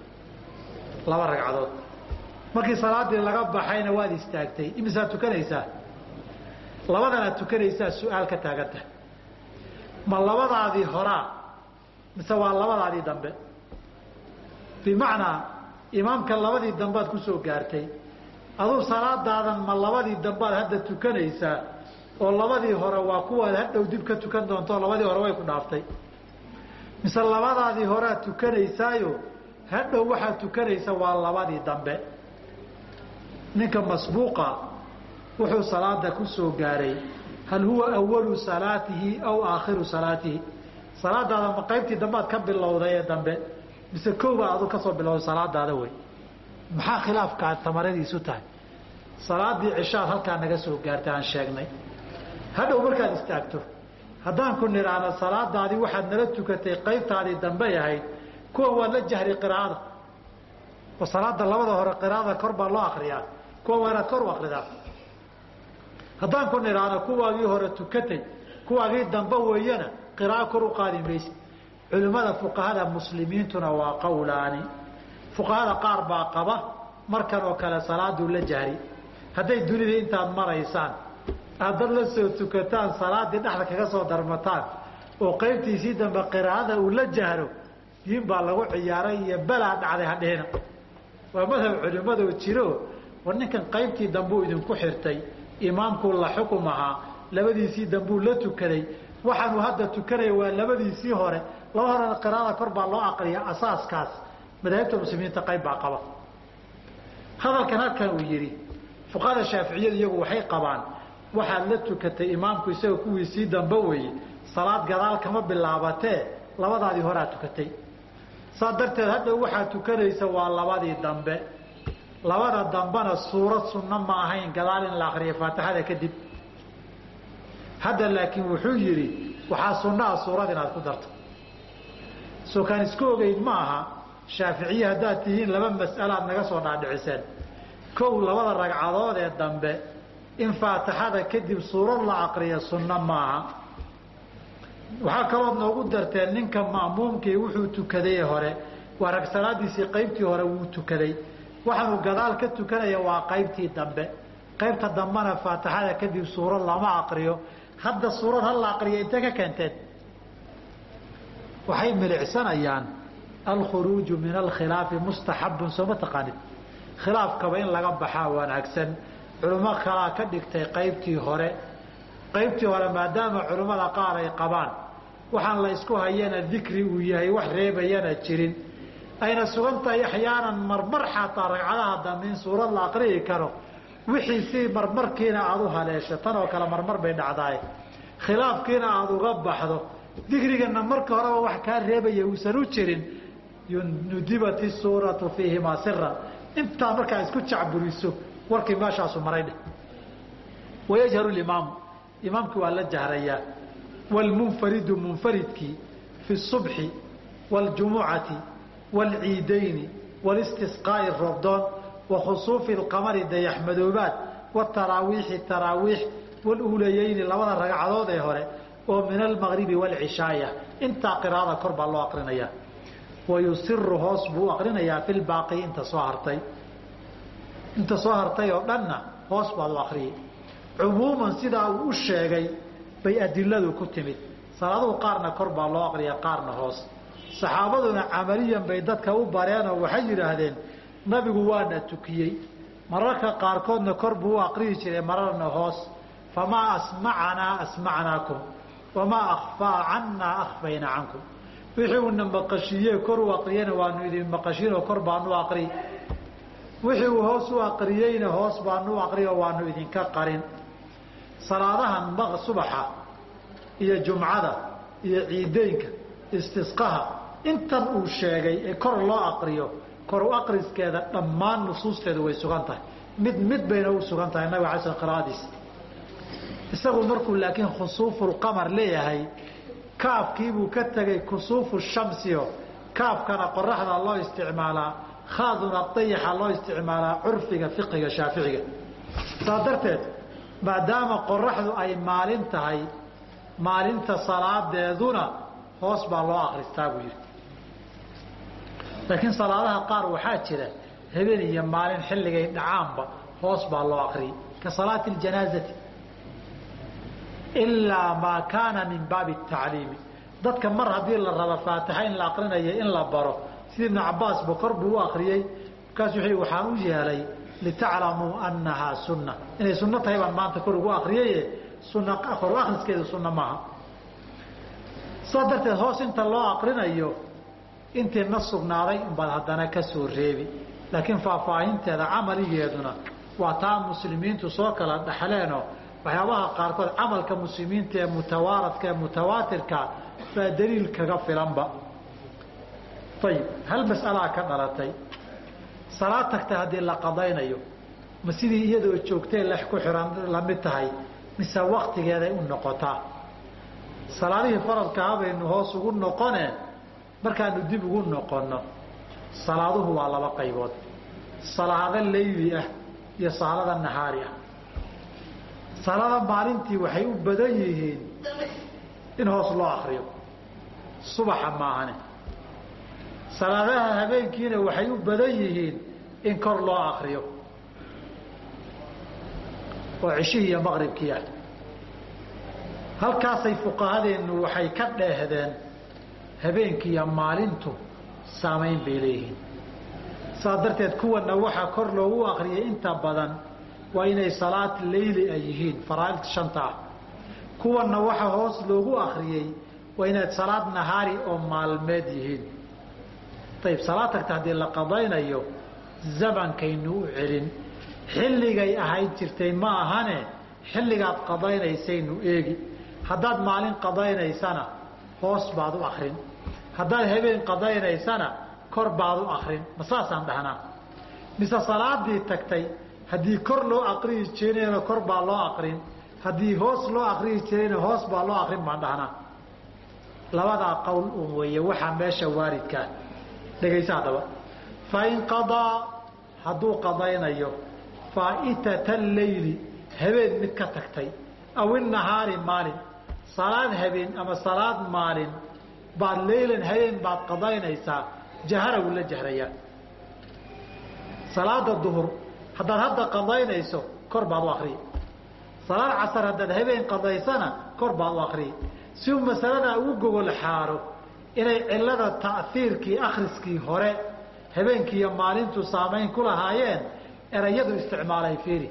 [SPEAKER 1] Laba ragcadood markii salaadii laga baxayna waad istaagtay imisaad tukanaysaa? Labadanaad tukanaysaa su'aal ka taaganta. Ma labadaadii horaa mise waa labadaadii dambe? Bimacnaa imaamka labadii dambaad ku soo gaartay aduu salaadaadan ma labadii dambaad hadda tukanaysaa? Oo labadii hore waa kuwaad hadhow dib ka tukan doonto labadii hore way ku dhaaftay. Mise labadaadii horead tukanaysaayo hadhow waxaad tukanaysa waa labadii dambe ninka masbuuqa wuxuu salaada ku soo gaaray hal huwa awalu salaatihi aw aakhiru salaatihi? Salaadaada ma qaybtii dambaad ka bilowday ee dambe mise kowbaa adu ka soo bilowday salaadaada wey maxaa khilaafkaa tamaradiisu tahay? Salaadii cishaad halkaa naga soo gaartay aan sheegnay. Hadhow markaad istaagto haddaan ku nidhaahno salaadaadii waxaad nala tukatay qaybtaadii dambey ahayd kuwan waad la jahri qiraa'ada. Oo salaada labada hore qiraa'ada kor baa loo akriyaa kuwan waa inaad kor u akridaa haddaan ku nidhaahno kuwaagii hore tukatay kuwaagii dambe weeyana qiraa'o kor u qaadi mayse culimmada fuqahada muslimiintuna waa qowlaani fuqahada qaar baa qaba markan oo kale salaaduu la jahri hadday dunida intaad maraysaan aad dad la soo tukataan salaadii dhexda kaga soo darmataan oo qaybtiisii dambe qiraa'ada uu la jahro diin baa lagu ciyaaray iyo balaa dhacday hadhihina waa madhab culimmadoo jiro war ninkan qaybtii dambuu idinku xirtay imaamkuu la xukum ahaa labadiisii dambuu la tukaday. Waxaanu hadda tukanaya waa labadiisii hore. Laba horena qiraa'ada kor baa loo aqriya asaaskaas. Madaahibta muslimiinta qayb baa qaba. Hadalkan halkan uu yidhi fuqahada shaaficiyadu iyagu waxay qabaan waxaad la tukatay imaamku isagoo kuwiisii dambe weeye. Salaad gadaal kama bilaabatee labadaadii horead tukatay. Saa darteed hadhow waxaad tukanaysa waa labadii dambe labada dambena suurad sunno ma ahayn gadaal in la akriyo faatixada kadib. Hadda laakiin wuxuu yidhi waxaa sunnaha suurad inaad ku darto. Soo kaan isku ogeyn ma aha shaaficiye haddaad tihiin laba mas'alaad naga soo dhaadhiciseen. Kow labada ragcadood ee dambe in faatixada kadib suurad la aqriya sunno maaha waxaa kalood noogu darteen ninka ma'muumkii wuxuu tukaday hore waa rag salaadiisii qaybtii hore wuu tukaday waxaanu gadaal ka tukanaya waa qaybtii dambe. Qaybta dambena faatixada kadib suurad lama aqriyo. Hadda suurad ha la aqriyo intee ka keenteen waxay milicsanayaan alkhuruuju min alkhilaafi mustaxabun sooma taqaanid? Khilaafkaba in laga baxaa wanaagsan. Culimo kalaa ka dhigtay qaybtii hore. Qaybtii hore maadaama culimmada qaar ay qabaan waxaan la isku hayana dikri uu yahay wax reebayana jirin ayna sugan tahay axyaanan marmar xataa ragcadaha dambe in suurad la aqriyi karo wixii si marmarkiina aada u haleesho tan oo kale marmar bay dhacdaay khilaafkiina aada uga baxdo dikrigana marka horeba wax kaa reebaya uusan u jirin nudibat suuratu fiihimaa siran intaa markaa isku jacburiso warkii meeshaasu maray dheh wayajharu imaamu imaamkii waa la jahrayaa wlmunfaridu munfaridkii fi subxi wاljumucati wاlciidayni wاlistisqaa'i roobdoon wakhusuufi اlqamari dayaxmadoobaad wاtaraawiixi taraawiix waluulayeyni labada ragcadood ee hore oo min almagribi wاlcishaaya intaa qiraada kor baa loo aqrinaya wayusiru hoos buu aqrinayaa fi lbaaqi inta soo hartay inta soo hartay oo dhanna hoos baad u akriyay cumuuman sidaa uu u sheegay bay adiladu ku timid salaaduhu qaarna kor baa loo aqriya qaarna hoos saxaabaduna camaliyan bay dadka u bareenoo waxay yidhaahdeen nabigu waana tukiyey. Mararka qaarkoodna kor buu u aqriyi jiray mararna hoos famaa asmacanaa asmacnaakum wamaa akfaa cannaa akfayna cankum. Wixii uuna maqashiiye kor u aqriyena waanu idin maqashiinoo kor baanu aqri. Wixii uu hoos u aqriyeyna hoos baanu u aqriyo waanu idinka qarin. Salaadahan subaxa iyo jumcada iyo ciideynka istisqaha intan uu sheegay ee kor loo aqriyo kor u aqriskeeda dhammaan nusuusteedu way sugan tahay. Mid mid bayna u sugan tahay nabiga ala sl qiraadiisa isagu markuu laakiin khusuufulqamar leeyahay kaafkiibuu ka tegay kusuufu shamsio kaafkana qoraxda loo isticmaalaa khaaduna dayaxa loo isticmaalaa curfiga fiqiga shaaficiga. Saa darteed maadaama qoraxdu ay maalin tahay maalinta salaadeeduna hoos baa loo akristaa buu yidhi laakiin salaadaha qaar waxaa jira habeen iyo maalin xilligay dhacaanba hoos baa loo akriyay ka salaati ljanaazati ilaa maa kaana min baabi tacliimi dadka mar haddii la raba faatixa in la akrinayo in la baro sida ibnu cabaas ba kor buu u akriyey markaas wuxuu waxaan u yeelay litaclamuu annahaa sunna. Inay sunno tahay baan maanta kor ugu akriyaye sunna kor u akriskeedu sunna maaha. Saa darteed hoos inta loo akrinayo intii na sugnaaday unbaad haddana ka soo reebi. Laakiin faahfaahinteeda camaligeeduna waa taa muslimiintu soo kala dhaxleenoo waxyaabaha qaarkood camalka muslimiinta ee mutawaaradka ee mutawaatirka baa daliil kaga filanba. Ayib hal mas'alaa ka dhalatay. Salaad tagta haddii la qadaynayo ma sidii iyadoo joogtee lex ku xihan la mid tahay mise waktigeeday u noqotaa? Salaadihii faradkaha baynu hoos ugu noqone markaanu dib ugu noqonno salaaduhu waa laba qaybood. Salaado leyli ah iyo salaada nahaari ah. Salaada maalintii waxay u badan yihiin in hoos loo akriyo subaxa maahane. Salaadaha habeenkiina waxay u badan yihiin in kor loo akriyo oo ceshihii iyo maqribkii ah halkaasay fuqahadeennu waxay ka dheehdeen habeenkii iyo maalintu saamayn bay leeyihiin. Saas darteed kuwana waxaa kor loogu akriyay inta badan waa inay salaad leyli ay yihiin faraaid shanta ah. Kuwana waxaa hoos loogu akriyey waa inaad salaad nahaari oo maalmeed yihiin. Ayib salaad tagta haddii la qadaynayo zamankaynu u celin. Xilligay ahayd jirtay ma ahane xilligaad qadaynaysaynu eegi. Haddaad maalin qadaynaysana hoos baad u akrin haddaad habeen qadaynaysana kor baad u akrin ma saasaan dhahnaa? Mise salaadii tagtay haddii kor loo aqriyi jireenoo kor baa loo aqrin haddii hoos loo akriyi jirayna hoos baa loo akrin baan dhahnaa. Labadaa qowl un weeye waxaa meesha waaridkaa dhegaysa haddaba fain qadaa hadduu qadaynayo faa'itata leyli habeen mid ka tagtay. Aw inahaari maalin salaad habeen ama salaad maalin baad leylan habeen baad qadaynaysaa jahara wuu la jahrayaa salaada duhur haddaad hadda qadaynayso kor baad u akriyi salaad casar haddaad habeen qadaysana kor baad u akriyi si uu masaladaa ugu gogol xaaro inay cilada ta'hiirkii akhriskii hore habeenkii iyo maalintu saamayn ku lahaayeen erayadu isticmaalay fiiri.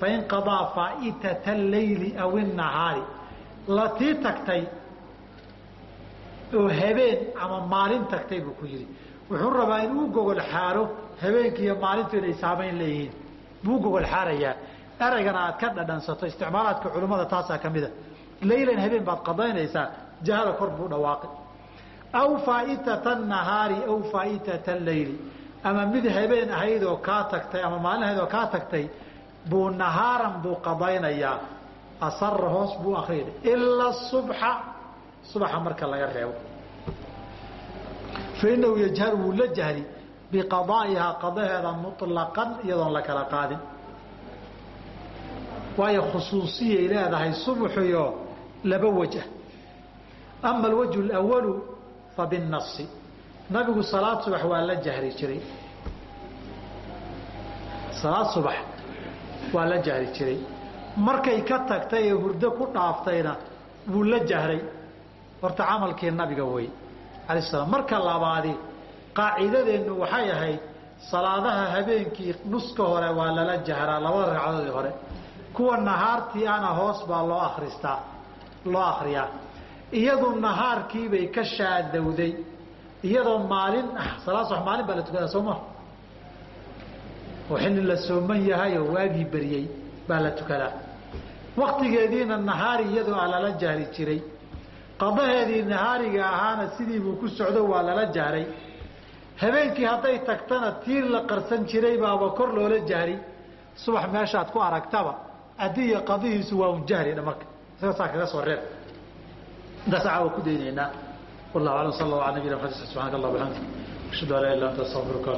[SPEAKER 1] Fain qadaa faa'itata leyli aw inahaari latii tagtay oo habeen ama maalin tagtay buu ku yidhi. Wuxuu rabaa inuu gogol xaaro habeenkii iyo maalintu inay saamayn leeyihiin. Buu gogol xaarayaa eraygana aad ka dhadhansato isticmaalaadka culimmada taasaa ka mida leylan habeen baad qadaynaysaa jahada kor buu dhawaaqi aw faa'itata nahaari aw faa'itata leyli ama mid habeen ahayd oo kaa tagtay ama maalin ahayd oo kaa tagtay buu nahaaran buu qadaynayaa. Asara hoos buu akriyay ilaa subxa subaxa marka laga reebo. Fainahu yajharu wuu la jahri biqadaa'ihaa qadaheeda muطlaqan iyadoon la kala qaadin. Waayo khusuusiyay leedahay subxiyo laba wajah. Ama alwajhu اlawalu fabinasi nabigu salaad subax waa la jahri jiray. Salaad subax waa la jahri jiray. Markay ka tagtay ee hurdo ku dhaaftayna wuu la jahray horta camalkii nabiga wey ala slam marka labaadi qaacidadeennu waxay ahayd salaadaha habeenkii nuska hore waa lala jahraa labada ragcadoodii hore. Kuwa nahaartii ana hoos baa loo akristaa loo akriyaa iyadu nahaarkiibay ka shaadowday. Iyadoo maalin ah salaad subax maalin baa la tukadaa soo maha oo xilli la sooman yahay oo waagii beriyey baa la tukadaa waktigeediina nahaari iyadoo a lala jahri jiray qadaheedii nahaariga ahaana sidiibuu ku socdo waa lala jahray habeenkii hadday tagtana tiir la qarsan jiray baaba kor loola jahri subax meeshaad ku aragtaba adiya qadihiisu waa un jahri marka. Saa kaga soo reeb intaas caawa ku daynaynaa. Wallahu aclam sal allah ala nabiyina maxamed subxanak allah bxamdik ashhadu an laa ilah anta astaqfiruka